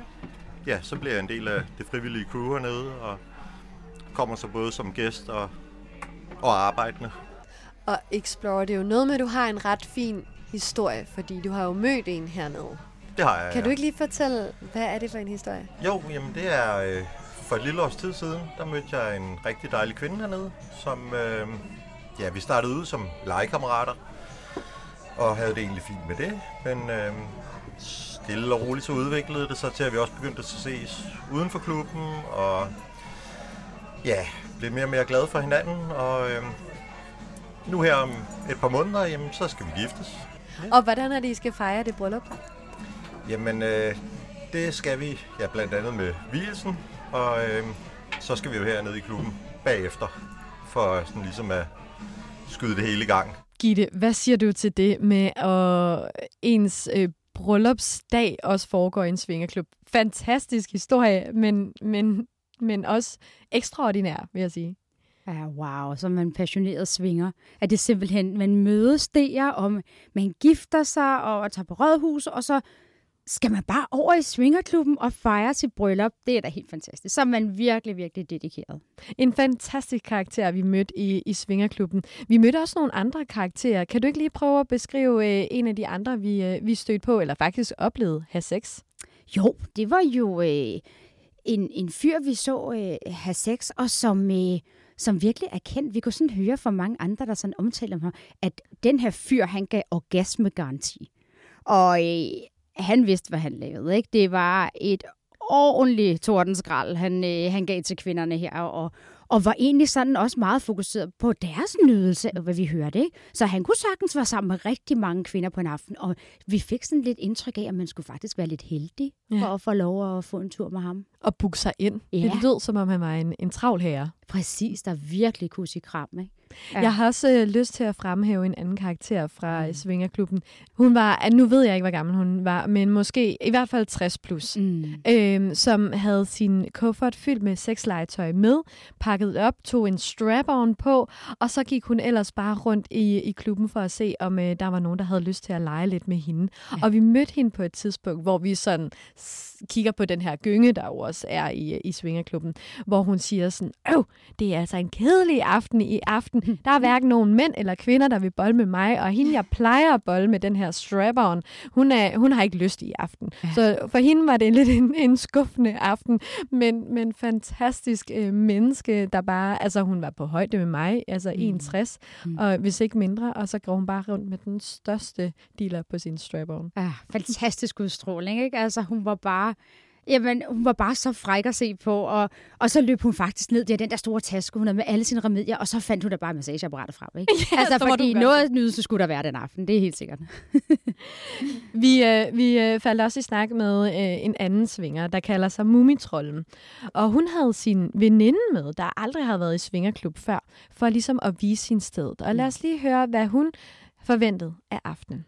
ja, så bliver jeg en del af det frivillige crew hernede, og kommer så både som gæst og, og arbejdende. Og Explore, det er jo noget med, at du har en ret fin historie, fordi du har jo mødt en hernede. Det har jeg, Kan ja. du ikke lige fortælle, hvad er det for en historie? Jo, jamen det er øh, for et lille års tid siden, der mødte jeg en rigtig dejlig kvinde hernede, som, øh, ja, vi startede ud som legekammerater, og havde det egentlig fint med det, men øh, stille og roligt så udviklede det sig til, at vi også begyndte at ses uden for klubben, og ja, blev mere og mere glade for hinanden, og øh, nu her om et par måneder, jamen, så skal vi giftes. Ja. Og hvordan er det, I skal fejre det bryllup? Jamen, øh, det skal vi, ja, blandt andet med hvilesen, og øh, så skal vi jo hernede i klubben bagefter, for sådan ligesom at skyde det hele i gang. Gitte, hvad siger du til det med, at ens øh, bryllupsdag også foregår i en svingerklub? Fantastisk historie, men, men, men også ekstraordinær, vil jeg sige. Ja, wow, så man passioneret svinger. At det simpelthen, man mødes der, og man gifter sig og tager på rådhus, og så skal man bare over i svingerklubben og fejre sit bryllup. Det er da helt fantastisk. Så er man virkelig, virkelig dedikeret. En fantastisk karakter, vi mødte i, i svingerklubben. Vi mødte også nogle andre karakterer. Kan du ikke lige prøve at beskrive øh, en af de andre, vi, øh, vi stødte på, eller faktisk oplevede have sex? Jo, det var jo øh, en, en fyr, vi så øh, have sex, og som... Øh, som virkelig er kendt. Vi kunne sådan høre fra mange andre, der sådan omtaler ham, at den her fyr, han gav orgasmegaranti. Og øh, han vidste, hvad han lavede. Ikke? Det var et ordentligt tordenskrald, han, øh, han gav til kvinderne her, og, og var egentlig sådan også meget fokuseret på deres nydelse, hvad vi hørte. Ikke? Så han kunne sagtens være sammen med rigtig mange kvinder på en aften, og vi fik sådan lidt indtryk af, at man skulle faktisk være lidt heldig for Ja. at få lov at få en tur med ham. Og booke sig ind. Ja. Det lød, som om han var en, en travl herre. Præcis, der virkelig kunne sige kram, ikke? Ja. Jeg har også øh, lyst til at fremhæve en anden karakter fra mm. Svingerklubben. Hun var, nu ved jeg ikke, hvor gammel hun var, men måske i hvert fald 60 plus, mm. øhm, som havde sin kuffert fyldt med sexlegetøj med, pakket op, tog en strap-on på, og så gik hun ellers bare rundt i, i klubben for at se, om øh, der var nogen, der havde lyst til at lege lidt med hende. Ja. Og vi mødte hende på et tidspunkt, hvor vi sådan kigger på den her gynge, der jo også er i, i Svingerklubben, hvor hun siger sådan, øv, det er altså en kedelig aften i aften. [laughs] Der er hverken nogen mænd eller kvinder, der vil bolle med mig, og hende, jeg plejer at bolle med den her strap-on, hun, er, hun har ikke lyst i aften. Ja. Så for hende var det lidt en, en skuffende aften, men, men fantastisk øh, menneske, der bare, altså hun var på højde med mig, altså mm. 61, mm. og hvis ikke mindre, og så går hun bare rundt med den største dealer på sin strap-on. Ja, fantastisk udstråling, ikke? Altså, hun var bare... Jamen, hun var bare så fræk at se på, og, og så løb hun faktisk ned der, den der store taske, hun havde med alle sine remedier, og så fandt hun da bare massageapparatet frem, ikke? [laughs] Ja, altså, fordi noget nydelse skulle der være den aften, det er helt sikkert. Vi, øh, vi øh, faldt også i snak med øh, en anden svinger, der kalder sig Mumitrollen. Og hun havde sin veninde med, der aldrig havde været i svingerklub før, for ligesom at vise sin sted. Og lad os lige høre, hvad hun forventede af aftenen.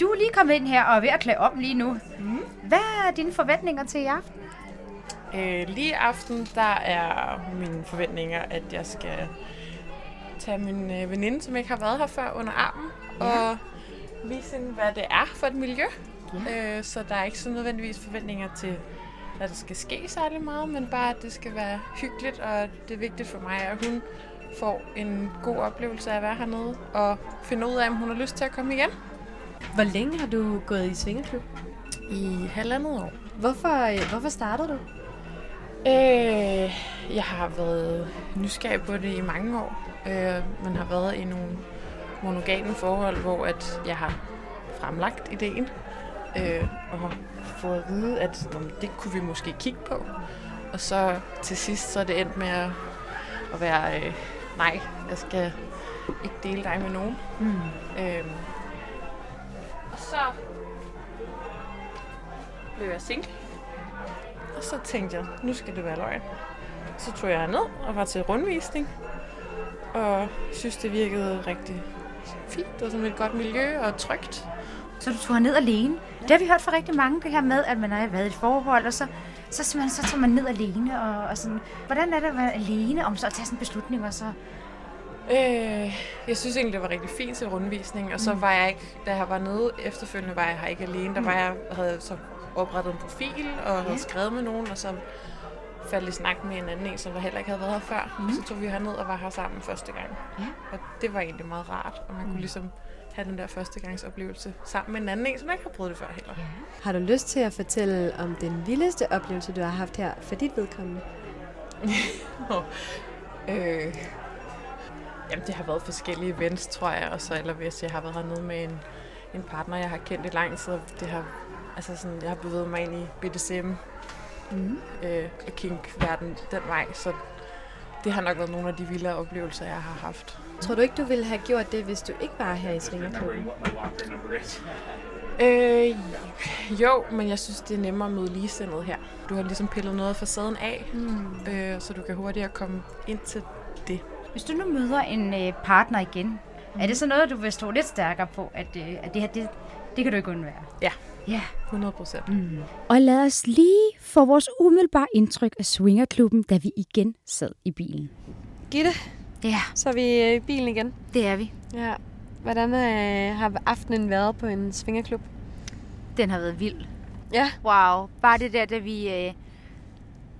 Du er lige kommet ind her og er ved at klæde om lige nu. Mm. Hvad er dine forventninger til i aften? Øh, lige i aften, der er mine forventninger, at jeg skal tage min øh, veninde, som ikke har været her før, under armen, Ja. ja. og vise hende, hvad det er for et miljø. Ja. Øh, så der er ikke så nødvendigvis forventninger til, at der skal ske særlig meget, men bare, at det skal være hyggeligt, og det er vigtigt for mig, at hun får en god oplevelse af at være hernede, og finde ud af, om hun har lyst til at komme igen. Hvor længe har du gået i svingerklub? I halvandet år. Hvorfor, øh, hvorfor startede du? Øh, jeg har været nysgerrig på det i mange år. Øh, man har været i nogle monogame forhold, hvor at jeg har fremlagt ideen øh, og har fået at vide, at nå, men det kunne vi måske kigge på. Og så til sidst så er det endt med at, at være, øh, nej, jeg skal ikke dele dig med nogen. Mm. Øh, og så blev jeg single. Og så tænkte jeg, nu skal det være løgn. Så tog jeg ned og var til rundvisning. Og synes, det virkede rigtig fint. Det var sådan et godt miljø og trygt. Så du tog ned alene. Det har vi hørt fra rigtig mange, det her med, at man har været i et forhold, og så, så, så, så tager man ned alene. Og, og sådan. Hvordan er det at være alene om så at tage sådan en beslutning, og så... Øh, jeg synes egentlig, det var rigtig fint til rundvisning. Og så Mm. var jeg ikke, da jeg var nede efterfølgende, var jeg her ikke alene. Der var jeg, havde så oprettet en profil og havde Ja. skrevet med nogen, og så faldt i snak med en anden en, som der heller ikke havde været her før. Mm. Mm. Så tog vi herned og var her sammen første gang. Ja. Og det var egentlig meget rart, og man Mm. kunne ligesom have den der førstegangsoplevelse sammen med en anden en, som ikke har prøvet det før heller. Ja. Har du lyst til at fortælle om den vildeste oplevelse, du har haft her for dit vedkommende? [laughs] øh, jamen, det har været forskellige events, tror jeg. Og så, eller hvis jeg har været hernede med en, en partner, jeg har kendt i lang tid. Det har, altså sådan, jeg har bevæget mig ind i BDSM Mm. øh, og kink-verden den vej. Så det har nok været nogle af de vildere oplevelser, jeg har haft. Tror du ikke, du ville have gjort det, hvis du ikke var her i Svingerklubben? Øh, jo, men jeg synes, det er nemmere at møde ligesindet her. Du har ligesom pillet noget af facaden af, Mm. øh, så du kan hurtigere komme ind til det. Hvis du nu møder en øh, partner igen, mm. er det så noget, du vil stå lidt stærkere på, at, øh, at det her, det, det kan du ikke undvære? Ja, Ja. 100 procent. Mm. Og lad os lige få vores umiddelbare indtryk af Swingerklubben, da vi igen sad i bilen. Gitte, Ja, så er vi øh, i bilen igen. det er vi. Ja. Hvordan øh, har aftenen været på en svingerklub? Den har været vild. Ja. Wow. Bare det der, da vi øh,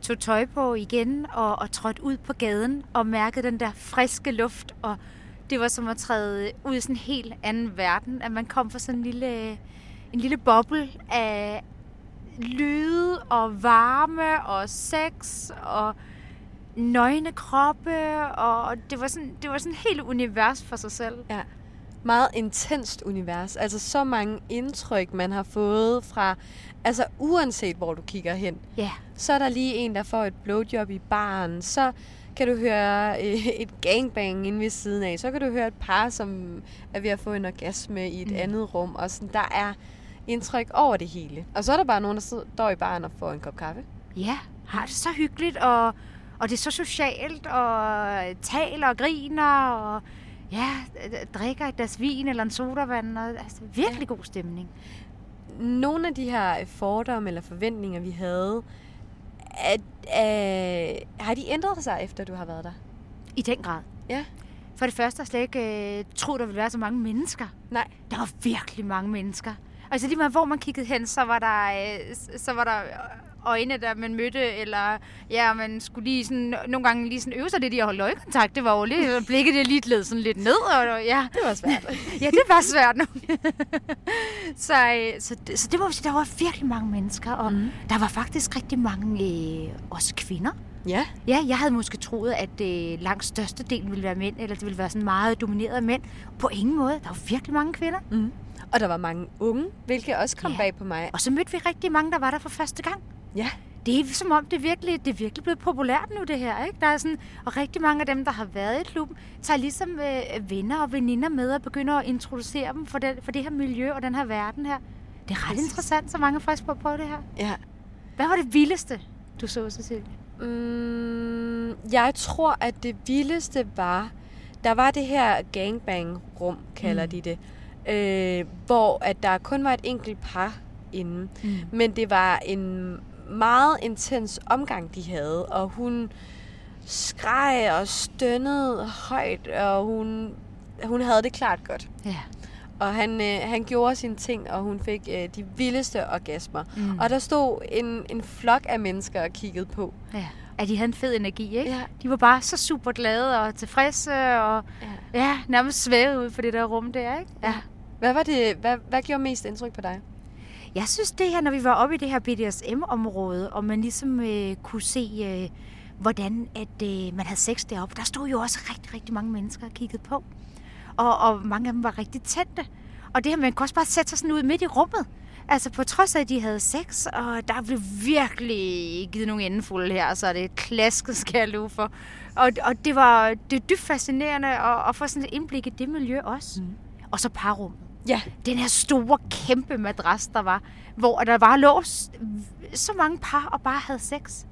tog tøj på igen og, og trådte ud på gaden og mærkede den der friske luft. Og det var som at træde ud i sådan en helt anden verden. At man kom fra sådan en lille, en lille boble af lyde og varme og sex og nøgne kroppe. Og det var sådan, det var sådan et helt univers for sig selv. Ja. Meget intenst univers. Altså så mange indtryk, man har fået fra... Altså uanset hvor du kigger hen. Ja. Så er der lige en, der får et blowjob i baren. Så kan du høre øh, et gangbang inde ved siden af. Så kan du høre et par, som er ved at få en orgasme i et mm. andet rum. Og sådan, der er indtryk over det hele. Og så er der bare nogen, der står i baren og får en kop kaffe. Ja, har det så hyggeligt, og, og det er så socialt, og taler og griner, og ja, drikker et glas vin eller en sodavand, og altså virkelig ja. god stemning. Nogle af de her fordomme eller forventninger, vi havde, at, øh, har de ændret sig, efter du har været der? I den grad. Ja. For det første har jeg slet ikke øh, troet, der ville være så mange mennesker. Nej. Der var virkelig mange mennesker. Altså lige meget, hvor man kiggede hen, så var der, øh, så var der øjne, der man mødte, eller ja, man skulle lige sådan, nogle gange lige sådan øve sig lidt i at holde øjekontakt. Det var jo lige, blikket det lige led sådan lidt ned, og ja. Det var svært. [laughs] ja, det var svært nu. [laughs] så, øh, så, det, så det må sige, der var virkelig mange mennesker, og mm. der var faktisk rigtig mange øh, også kvinder. Ja. Ja, jeg havde måske troet, at øh, langt størstedelen ville være mænd, eller det ville være sådan meget domineret af mænd. På ingen måde. Der var virkelig mange kvinder. Mm. Og der var mange unge, hvilket også kom ja. bag på mig. Og så mødte vi rigtig mange, der var der for første gang. Ja. Det er som om, det er virkelig, det er virkelig blevet populært nu, det her. Ikke? Der er sådan, og rigtig mange af dem, der har været i klubben, tager ligesom øh, venner og veninder med og begynder at introducere dem for, den, for det her miljø og den her verden her. Det er ret interessant, så mange friske på det her. Ja. Hvad var det vildeste, du så, Cecilie? Mm, jeg tror, at det vildeste var, der var det her gangbang-rum, kalder mm. de det, øh, hvor at der kun var et enkelt par inde. Mm. Men det var en meget intens omgang, de havde, og hun skreg og stønnede højt, og hun, hun havde det klart godt. Ja. Og han, øh, han gjorde sine ting, og hun fik øh, de vildeste orgasmer. Mm. Og der stod en, en flok af mennesker og kiggede på. Ja. At de havde en fed energi, ikke? Ja. De var bare så super glade og tilfredse, og ja, ja nærmest svævet ud for det der rum der, ikke? Ja. Hvad, var det, hvad, hvad gjorde mest indtryk på dig? Jeg synes det her, når vi var oppe i det her BDSM-område, og man ligesom øh, kunne se, øh, hvordan at, øh, man havde sex deroppe, der stod jo også rigtig, rigtig mange mennesker og kiggede på. Og, og mange af dem var rigtig tændte. Og det her, man kunne også bare sætte sig sådan ud midt i rummet. Altså på trods af, at de havde sex, og der blev virkelig givet nogle endefulde her, så det klasket, skal jeg love for. Og, og det var det er dybt fascinerende at, at få sådan et indblik i det miljø også. Mm. Og så parrummet. Ja. Den her store, kæmpe madras, der var, hvor der var lås så mange par og bare havde sex.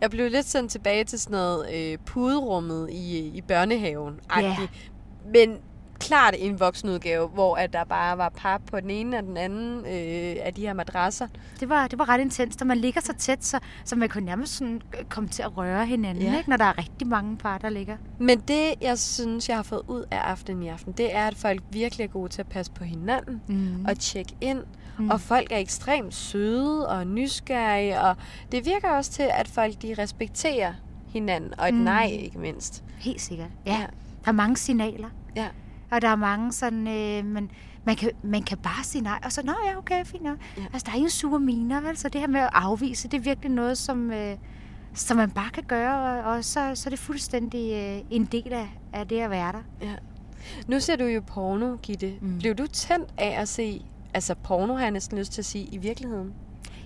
Jeg blev lidt sendt tilbage til sådan noget øh, puderummet i, i børnehaven. Ja. Men klart en voksenudgave, hvor at der bare var par på den ene og den anden øh, af de her madrasser. Det var, det var ret intenst, og man ligger så tæt, så, så man kunne nærmest sådan komme til at røre hinanden, Ja. ikke, når der er rigtig mange par, der ligger. Men det, jeg synes, jeg har fået ud af aftenen i aften, det er, at folk virkelig er gode til at passe på hinanden Mm. og tjekke ind. Mm. Og folk er ekstremt søde og nysgerrige, og det virker også til, at folk de respekterer hinanden, og et mm. nej ikke mindst. Helt sikkert. Ja. ja. Der er mange signaler. Ja. Og der er mange sådan, øh, man, man, kan, man kan bare sige nej, og så, nå ja, okay, fint nok. Ja. Altså, der er ingen sure miner, vel? Så det her med at afvise, det er virkelig noget, som, øh, som man bare kan gøre, og, og så, så er det fuldstændig øh, en del af, af det at være der. Ja. Nu ser du jo porno, Gitte. Mm. Blev du tændt af at se, altså porno har jeg næsten lyst til at sige, i virkeligheden?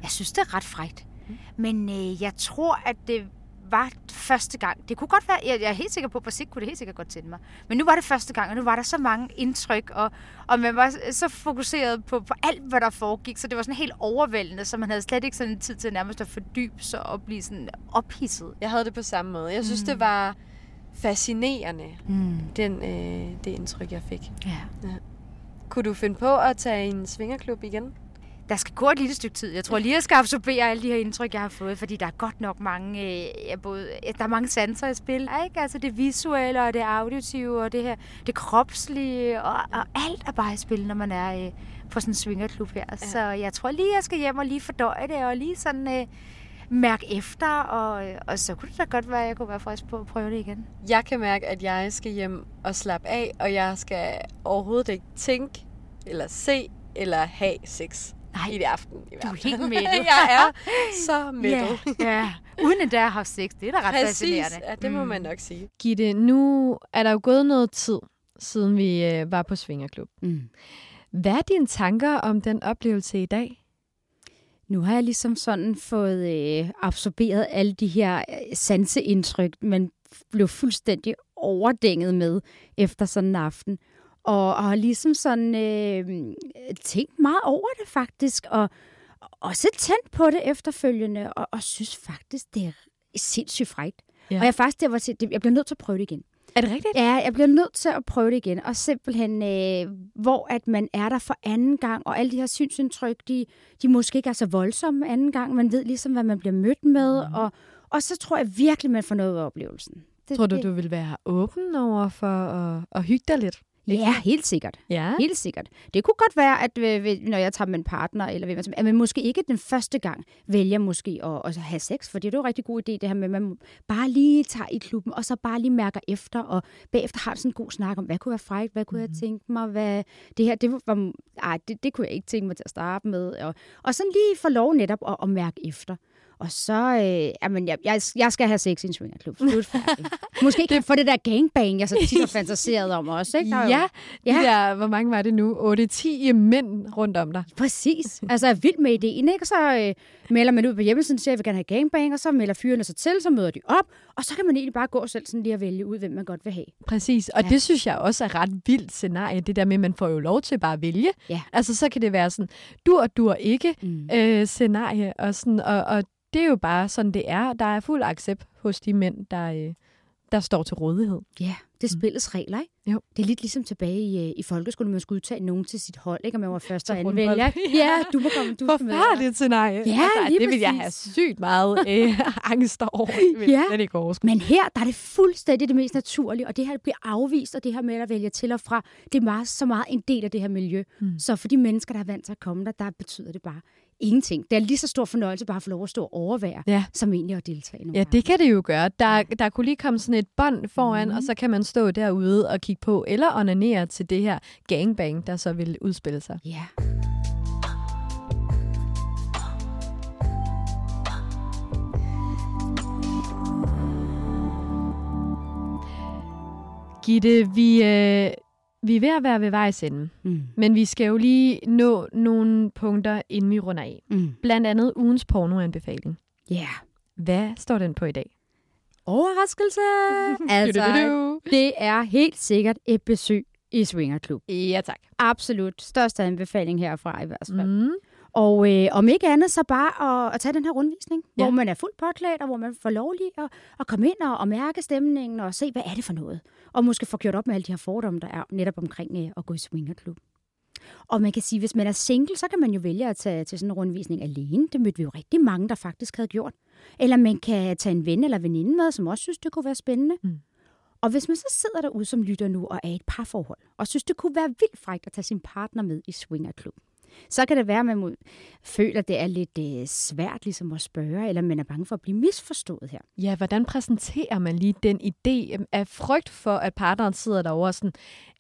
Jeg synes, det er ret frægt. Mm. Men øh, jeg tror, at det var første gang. Det kunne godt være, jeg, jeg er helt sikker på, at på sigt kunne det helt sikkert godt tænde mig. Men nu var det første gang, og nu var der så mange indtryk, og, og man var så fokuseret på, på alt, hvad der foregik, så det var sådan helt overvældende, så man havde slet ikke sådan tid til nærmest at fordybe sig og blive sådan ophidset. Jeg havde det på samme måde. Jeg synes, Mm. det var fascinerende, Mm. den, øh, det indtryk, jeg fik. Ja. ja. Kunne du finde på at tage en svingerklub igen? Der skal gå et lille stykke tid. Jeg tror lige, jeg skal absorbere alle de her indtryk, jeg har fået, fordi der er godt nok mange, øh, både, der er mange sanser i spil. Ikke? Altså det visuelle og det auditive og det her, det kropslige og, og alt er bare i spil, når man er øh, på sådan en svingerklub her. Ja. Så jeg tror lige, jeg skal hjem og lige fordøje det og lige sådan øh, mærke efter, og, øh, og så kunne det da godt være, at jeg kunne være frisk på at prøve det igen. Jeg kan mærke, at jeg skal hjem og slappe af, og jeg skal overhovedet ikke tænke, eller se, eller have sex Nej, i det aften. I Du er helt [laughs] mættet. jeg er så mættet. Ja, ja. uden at der har haft sex. Det er da ret Præcis, fascinerende. ja, det må man nok sige. Gitte, nu er der jo gået noget tid, siden vi øh, var på Svingerklub. Mm. Hvad er dine tanker om den oplevelse i dag? Nu har jeg ligesom sådan fået øh, absorberet alle de her øh, sanseindtryk, man blev fuldstændig overdænget med efter sådan en aften. Og, og har ligesom sådan øh, tænkt meget over det faktisk, og også tændt på det efterfølgende, og, og synes faktisk, det er sindssygt frægt. Ja. Og jeg faktisk, der var til, jeg bliver nødt til at prøve det igen. Er det rigtigt? Ja, jeg bliver nødt til at prøve det igen. Og simpelthen, øh, hvor at man er der for anden gang, og alle de her synsindtryk, de, de måske ikke er så voldsomme anden gang. Man ved ligesom, hvad man bliver mødt med, mm. og, og så tror jeg virkelig, man får noget af oplevelsen. Det, tror du, det... du vil være åben over for at, at hygge dig lidt? Ja, helt sikkert. Ja. Helt sikkert. Det kunne godt være, at øh, når jeg tager med en partner, eller hvem, at man måske ikke den første gang vælger måske at, at have sex, for det er jo en rigtig god idé, det her med, at man bare lige tager i klubben, og så bare lige mærker efter, og bagefter har sådan en god snak om, hvad kunne være frækt, hvad kunne mm. jeg mhm. tænke mig, hvad det her, det var, ej, det, det kunne jeg ikke tænke mig til at starte med, og, og sådan lige få lov netop at, at mærke efter. Og så, øh, jamen, jeg, jeg, jeg skal have sex i en swingerklub. Slut [laughs] Måske ikke få det der gangbang, jeg så tit har fantaseret om også. Ikke? Der ja, jo, ja. De der, hvor mange var det nu? 8-10 mænd rundt om dig. Præcis. [laughs] Altså, jeg er vild med ideen, ikke? Så øh, melder man ud på hjemmesiden, siger, at jeg vil gerne have gangbang, og så melder fyrene sig til, så møder de op, og så kan man egentlig bare gå selv sådan lige at vælge ud, hvem man godt vil have. Præcis, og ja. det synes jeg også er ret vildt scenarie, det der med, at man får jo lov til bare at vælge. Ja. Altså, så kan det være sådan, du og du og ikke mm. øh, scenarie, og, sådan, og, og det er jo bare sådan, det er. Der er fuld accept hos de mænd, der, øh, der står til rådighed. Ja, det er mm. spillets regler, ikke? Jo. Det er lidt ligesom tilbage i, øh, i folkeskolen, man skulle udtage nogen til sit hold, ikke? Og man var [laughs] først og anden vælger. Ja, du må komme, du skal med. Forfærdeligt scenarie. Ja, altså, lige Det vil jeg have sygt meget [laughs] øh, angst over. Det ja. jeg ikke Men her, der er det fuldstændig det mest naturlige, og det her bliver afvist, og det her med at vælge til og fra, det er meget, så meget en del af det her miljø. Mm. Så for de mennesker, der er vant til at komme der, der betyder det bare ingenting. Det er lige så stor fornøjelse bare at få lov at stå og overvære, ja. som egentlig at deltage. Ja, det kan det jo gøre. Der, der kunne lige komme sådan et bånd foran, mm. og så kan man stå derude og kigge på, eller onanere til det her gangbang, der så vil udspille sig. Ja. Gitte, vi, øh, vi er ved at være ved vejs ende, mm. men vi skal jo lige nå nogle punkter, inden vi runder af. Mm. Blandt andet ugens pornoanbefaling. Ja. Yeah. Hvad står den på i dag? Overraskelse! [laughs] altså, det er helt sikkert et besøg i Swingerklub. Ja, tak. Absolut. Største anbefaling herfra i hvert fald. Mm. Og øh, om ikke andet, så bare at, at tage den her rundvisning, ja. hvor man er fuldt påklædt, og hvor man får lov lige at, at komme ind og, og mærke stemningen, og se, hvad er det for noget. Og måske få gjort op med alle de her fordomme, der er netop omkring øh, at gå i swingerklub. Og man kan sige, hvis man er single, så kan man jo vælge at tage til sådan en rundvisning alene. Det mødte vi jo rigtig mange, der faktisk havde gjort. Eller man kan tage en ven eller veninde med, som også synes, det kunne være spændende. Mm. Og hvis man så sidder derude som lytter nu og er i et parforhold, og synes, det kunne være vildt frækt at tage sin partner med i swingerklub, så kan det være, at man føler, at det er lidt øh, svært ligesom at spørge, eller man er bange for at blive misforstået her. Ja, hvordan præsenterer man lige den idé af frygt for, at partneren sidder derovre sådan,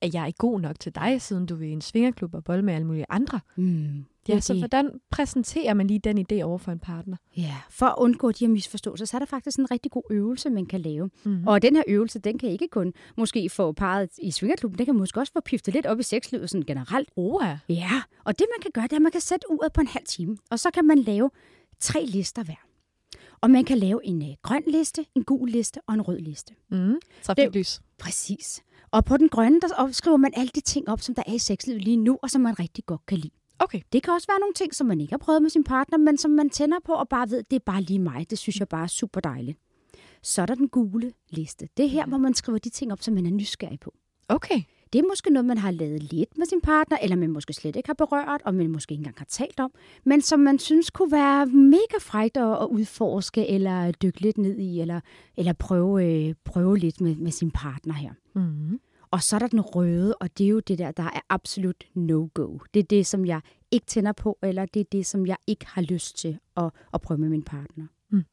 at jeg er god nok til dig, siden du vil i en svingerklub og bolle med alle mulige andre? Mm. Ja, så hvordan præsenterer man lige den idé over for en partner? Ja, for at undgå de her misforståelser, så er der faktisk en rigtig god øvelse, man kan lave. Mm-hmm. Og den her øvelse, den kan ikke kun måske få parret i svingerklubben, den kan måske også få piftet lidt op i sexlivet sådan generelt. Oha. Ja, og det man kan gøre, det er, at man kan sætte uret på en halv time, og så kan man lave tre lister hver. Og man kan lave en øh, grøn liste, en gul liste og en rød liste. Mm, trafiklys. Præcis. Og på den grønne, der skriver man alle de ting op, som der er i sexlivet lige nu, og som man rigtig godt kan lide. Okay. Det kan også være nogle ting, som man ikke har prøvet med sin partner, men som man tænder på og bare ved, det er bare lige mig. Det synes jeg bare er super dejligt. Så er der den gule liste. Det er her, hvor man skriver de ting op, som man er nysgerrig på. Okay. Det er måske noget, man har lavet lidt med sin partner, eller man måske slet ikke har berørt, og man måske ikke engang har talt om, men som man synes kunne være mega frægt at, at udforske, eller dykke lidt ned i, eller, eller prøve, øh, prøve lidt med, med sin partner her. Mm. Og så er der den røde, og det er jo det der, der er absolut no-go. Det er det, som jeg ikke tænder på, eller det er det, som jeg ikke har lyst til at, at prøve med min partner. Mm.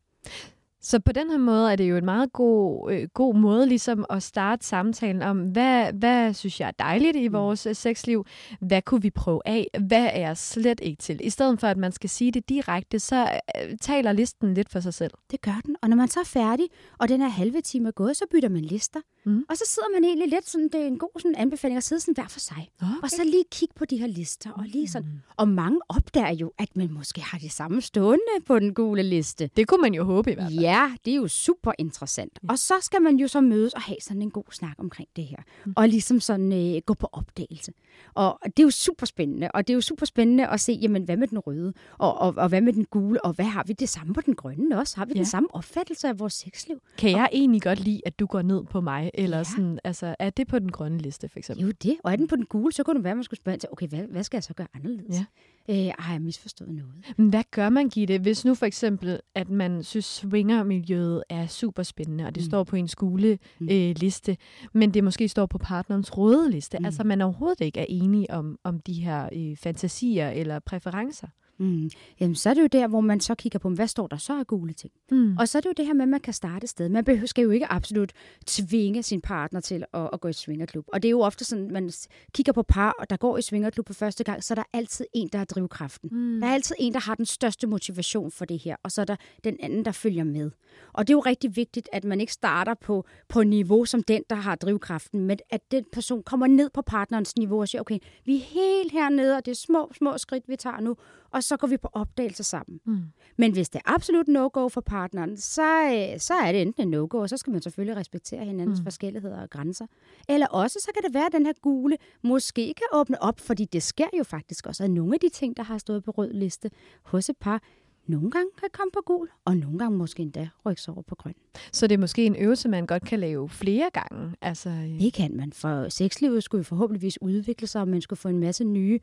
Så på den her måde er det jo en meget god, øh, god måde ligesom at starte samtalen om, hvad, hvad synes jeg er dejligt i mm. vores øh, sexliv? Hvad kunne vi prøve af? Hvad er jeg slet ikke til? I stedet for, at man skal sige det direkte, så øh, taler listen lidt for sig selv. Det gør den. Og når man så er færdig, og den her halve time er gået, så bytter man lister. Mm. Og så sidder man egentlig lidt sådan, det er en god sådan anbefaling at sidde sådan hver for sig. Okay. Og så lige kigge på de her lister. Og, lige sådan. Mm. og mange opdager jo, at man måske har det samme stående på den gule liste. Det kunne man jo håbe i hvert fald. Ja, det er jo super interessant. Ja. Og så skal man jo så mødes og have sådan en god snak omkring det her. Mm. Og ligesom sådan øh, gå på opdagelse. Og det er jo super spændende. Og det er jo super spændende at se, jamen hvad med den røde? Og, og, og hvad med den gule? Og hvad har vi det samme på den grønne også? Har vi ja. den samme opfattelse af vores sexliv? Kan jeg og, egentlig godt lide, at du går ned på mig? Eller ja. sådan, altså, er det på den grønne liste, for eksempel? Jo, det. Og er den på den gule, så kunne det være, at man skulle spørge til, okay, hvad, hvad skal jeg så gøre anderledes? Ja. Øh, har jeg misforstået noget? Men hvad gør man, Gitte, hvis nu for eksempel, at man synes, swingermiljøet er super spændende, og det mm. står på en skoleliste, mm. øh, men det måske står på partnerens røde liste, mm. altså man overhovedet ikke er enige om, om de her øh, fantasier eller præferencer? Mm. Jamen, så er det jo der, hvor man så kigger på, hvad står der så af gule ting. Mm. Og så er det jo det her med, at man kan starte et sted. Man behøver, skal jo ikke absolut tvinge sin partner til at, at gå i svingerklub. Og det er jo ofte sådan, man kigger på par, og der går i svingerklub på første gang, så er der altid en, der har drivkraften. Mm. Der er altid en, der har den største motivation for det her, og så er der den anden, der følger med. Og det er jo rigtig vigtigt, at man ikke starter på, på niveau som den, der har drivkraften, men at den person kommer ned på partnerens niveau og siger, okay, vi er helt hernede, og det er små, små skridt, vi tager nu, og så går vi på opdagelse sammen. Mm. Men hvis det er absolut no-go for partneren, så, øh, så er det enten en no-go, og så skal man selvfølgelig respektere hinandens mm. forskelligheder og grænser. Eller også så kan det være, at den her gule måske kan åbne op, fordi det sker jo faktisk også, at nogle af de ting, der har stået på rød liste hos et par, nogle gange kan komme på gul, og nogle gange måske endda rykke sig over på grøn. Så det er måske en øvelse, man godt kan lave flere gange? Altså... Øh. Det kan man, for sexlivet skulle jo forhåbentligvis udvikle sig, og man skulle få en masse nye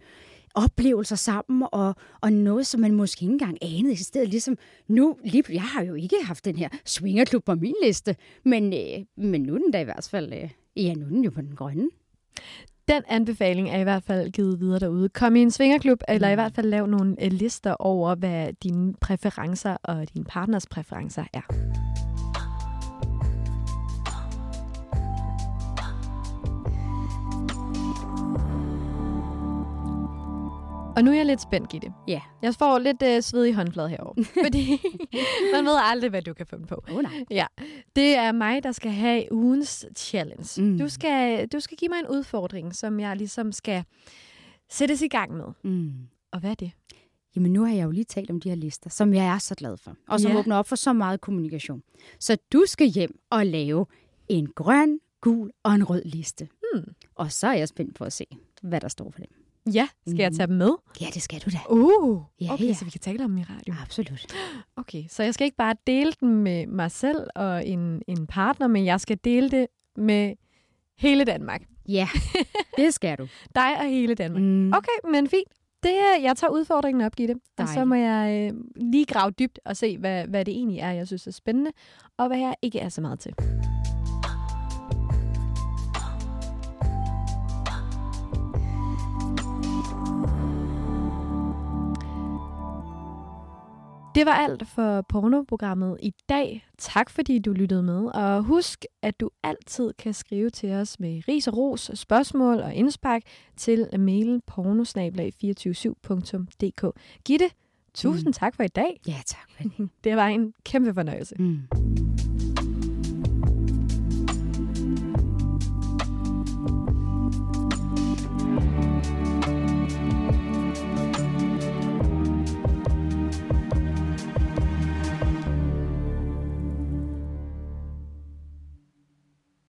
oplevelser sammen, og, og noget, som man måske ikke engang anede eksisterede. Ligesom nu, lige, jeg har jo ikke haft den her swingerklub på min liste, men, øh, men nu er den da i hvert fald, øh, ja, nu er den jo på den grønne. Den anbefaling er i hvert fald givet videre derude. Kom i en svingerklub, eller i mm. hvert fald lav nogle øh, lister over, hvad dine præferencer og din partners præferencer er. Og nu er jeg lidt spændt, Gitte. Ja. Yeah. Jeg får lidt øh, sved i håndflade herovre, [laughs] fordi man ved aldrig, hvad du kan finde på. Oh, nej. Ja. Det er mig, der skal have ugens challenge. Mm. Du, skal, du skal give mig en udfordring, som jeg ligesom skal sættes i gang med. Mm. Og hvad er det? Jamen nu har jeg jo lige talt om de her lister, som jeg er så glad for, og som yeah. åbner op for så meget kommunikation. Så du skal hjem og lave en grøn, gul og en rød liste. Mm. Og så er jeg spændt på at se, hvad der står for dem. Ja, skal mm. jeg tage dem med? Ja, det skal du da. Uh, ja, okay, ja. så vi kan tale om dem i radio. Absolut. Okay, så jeg skal ikke bare dele dem med mig selv og en, en partner, men jeg skal dele det med hele Danmark. Ja, det skal du. [laughs] Dig og hele Danmark. Mm. Okay, men fint. Det, jeg tager udfordringen op, Gitte. Og så må jeg øh, lige grave dybt og se, hvad, hvad det egentlig er, jeg synes er spændende, og hvad jeg ikke er så meget til. Det var alt for pornoprogrammet i dag. Tak fordi du lyttede med, og husk, at du altid kan skrive til os med ris og ros, spørgsmål og indspark til mailen pornosnablag247.dk. Gitte, tusind mm. tak for i dag. Ja, tak for det. [laughs] Det var en kæmpe fornøjelse. Mm.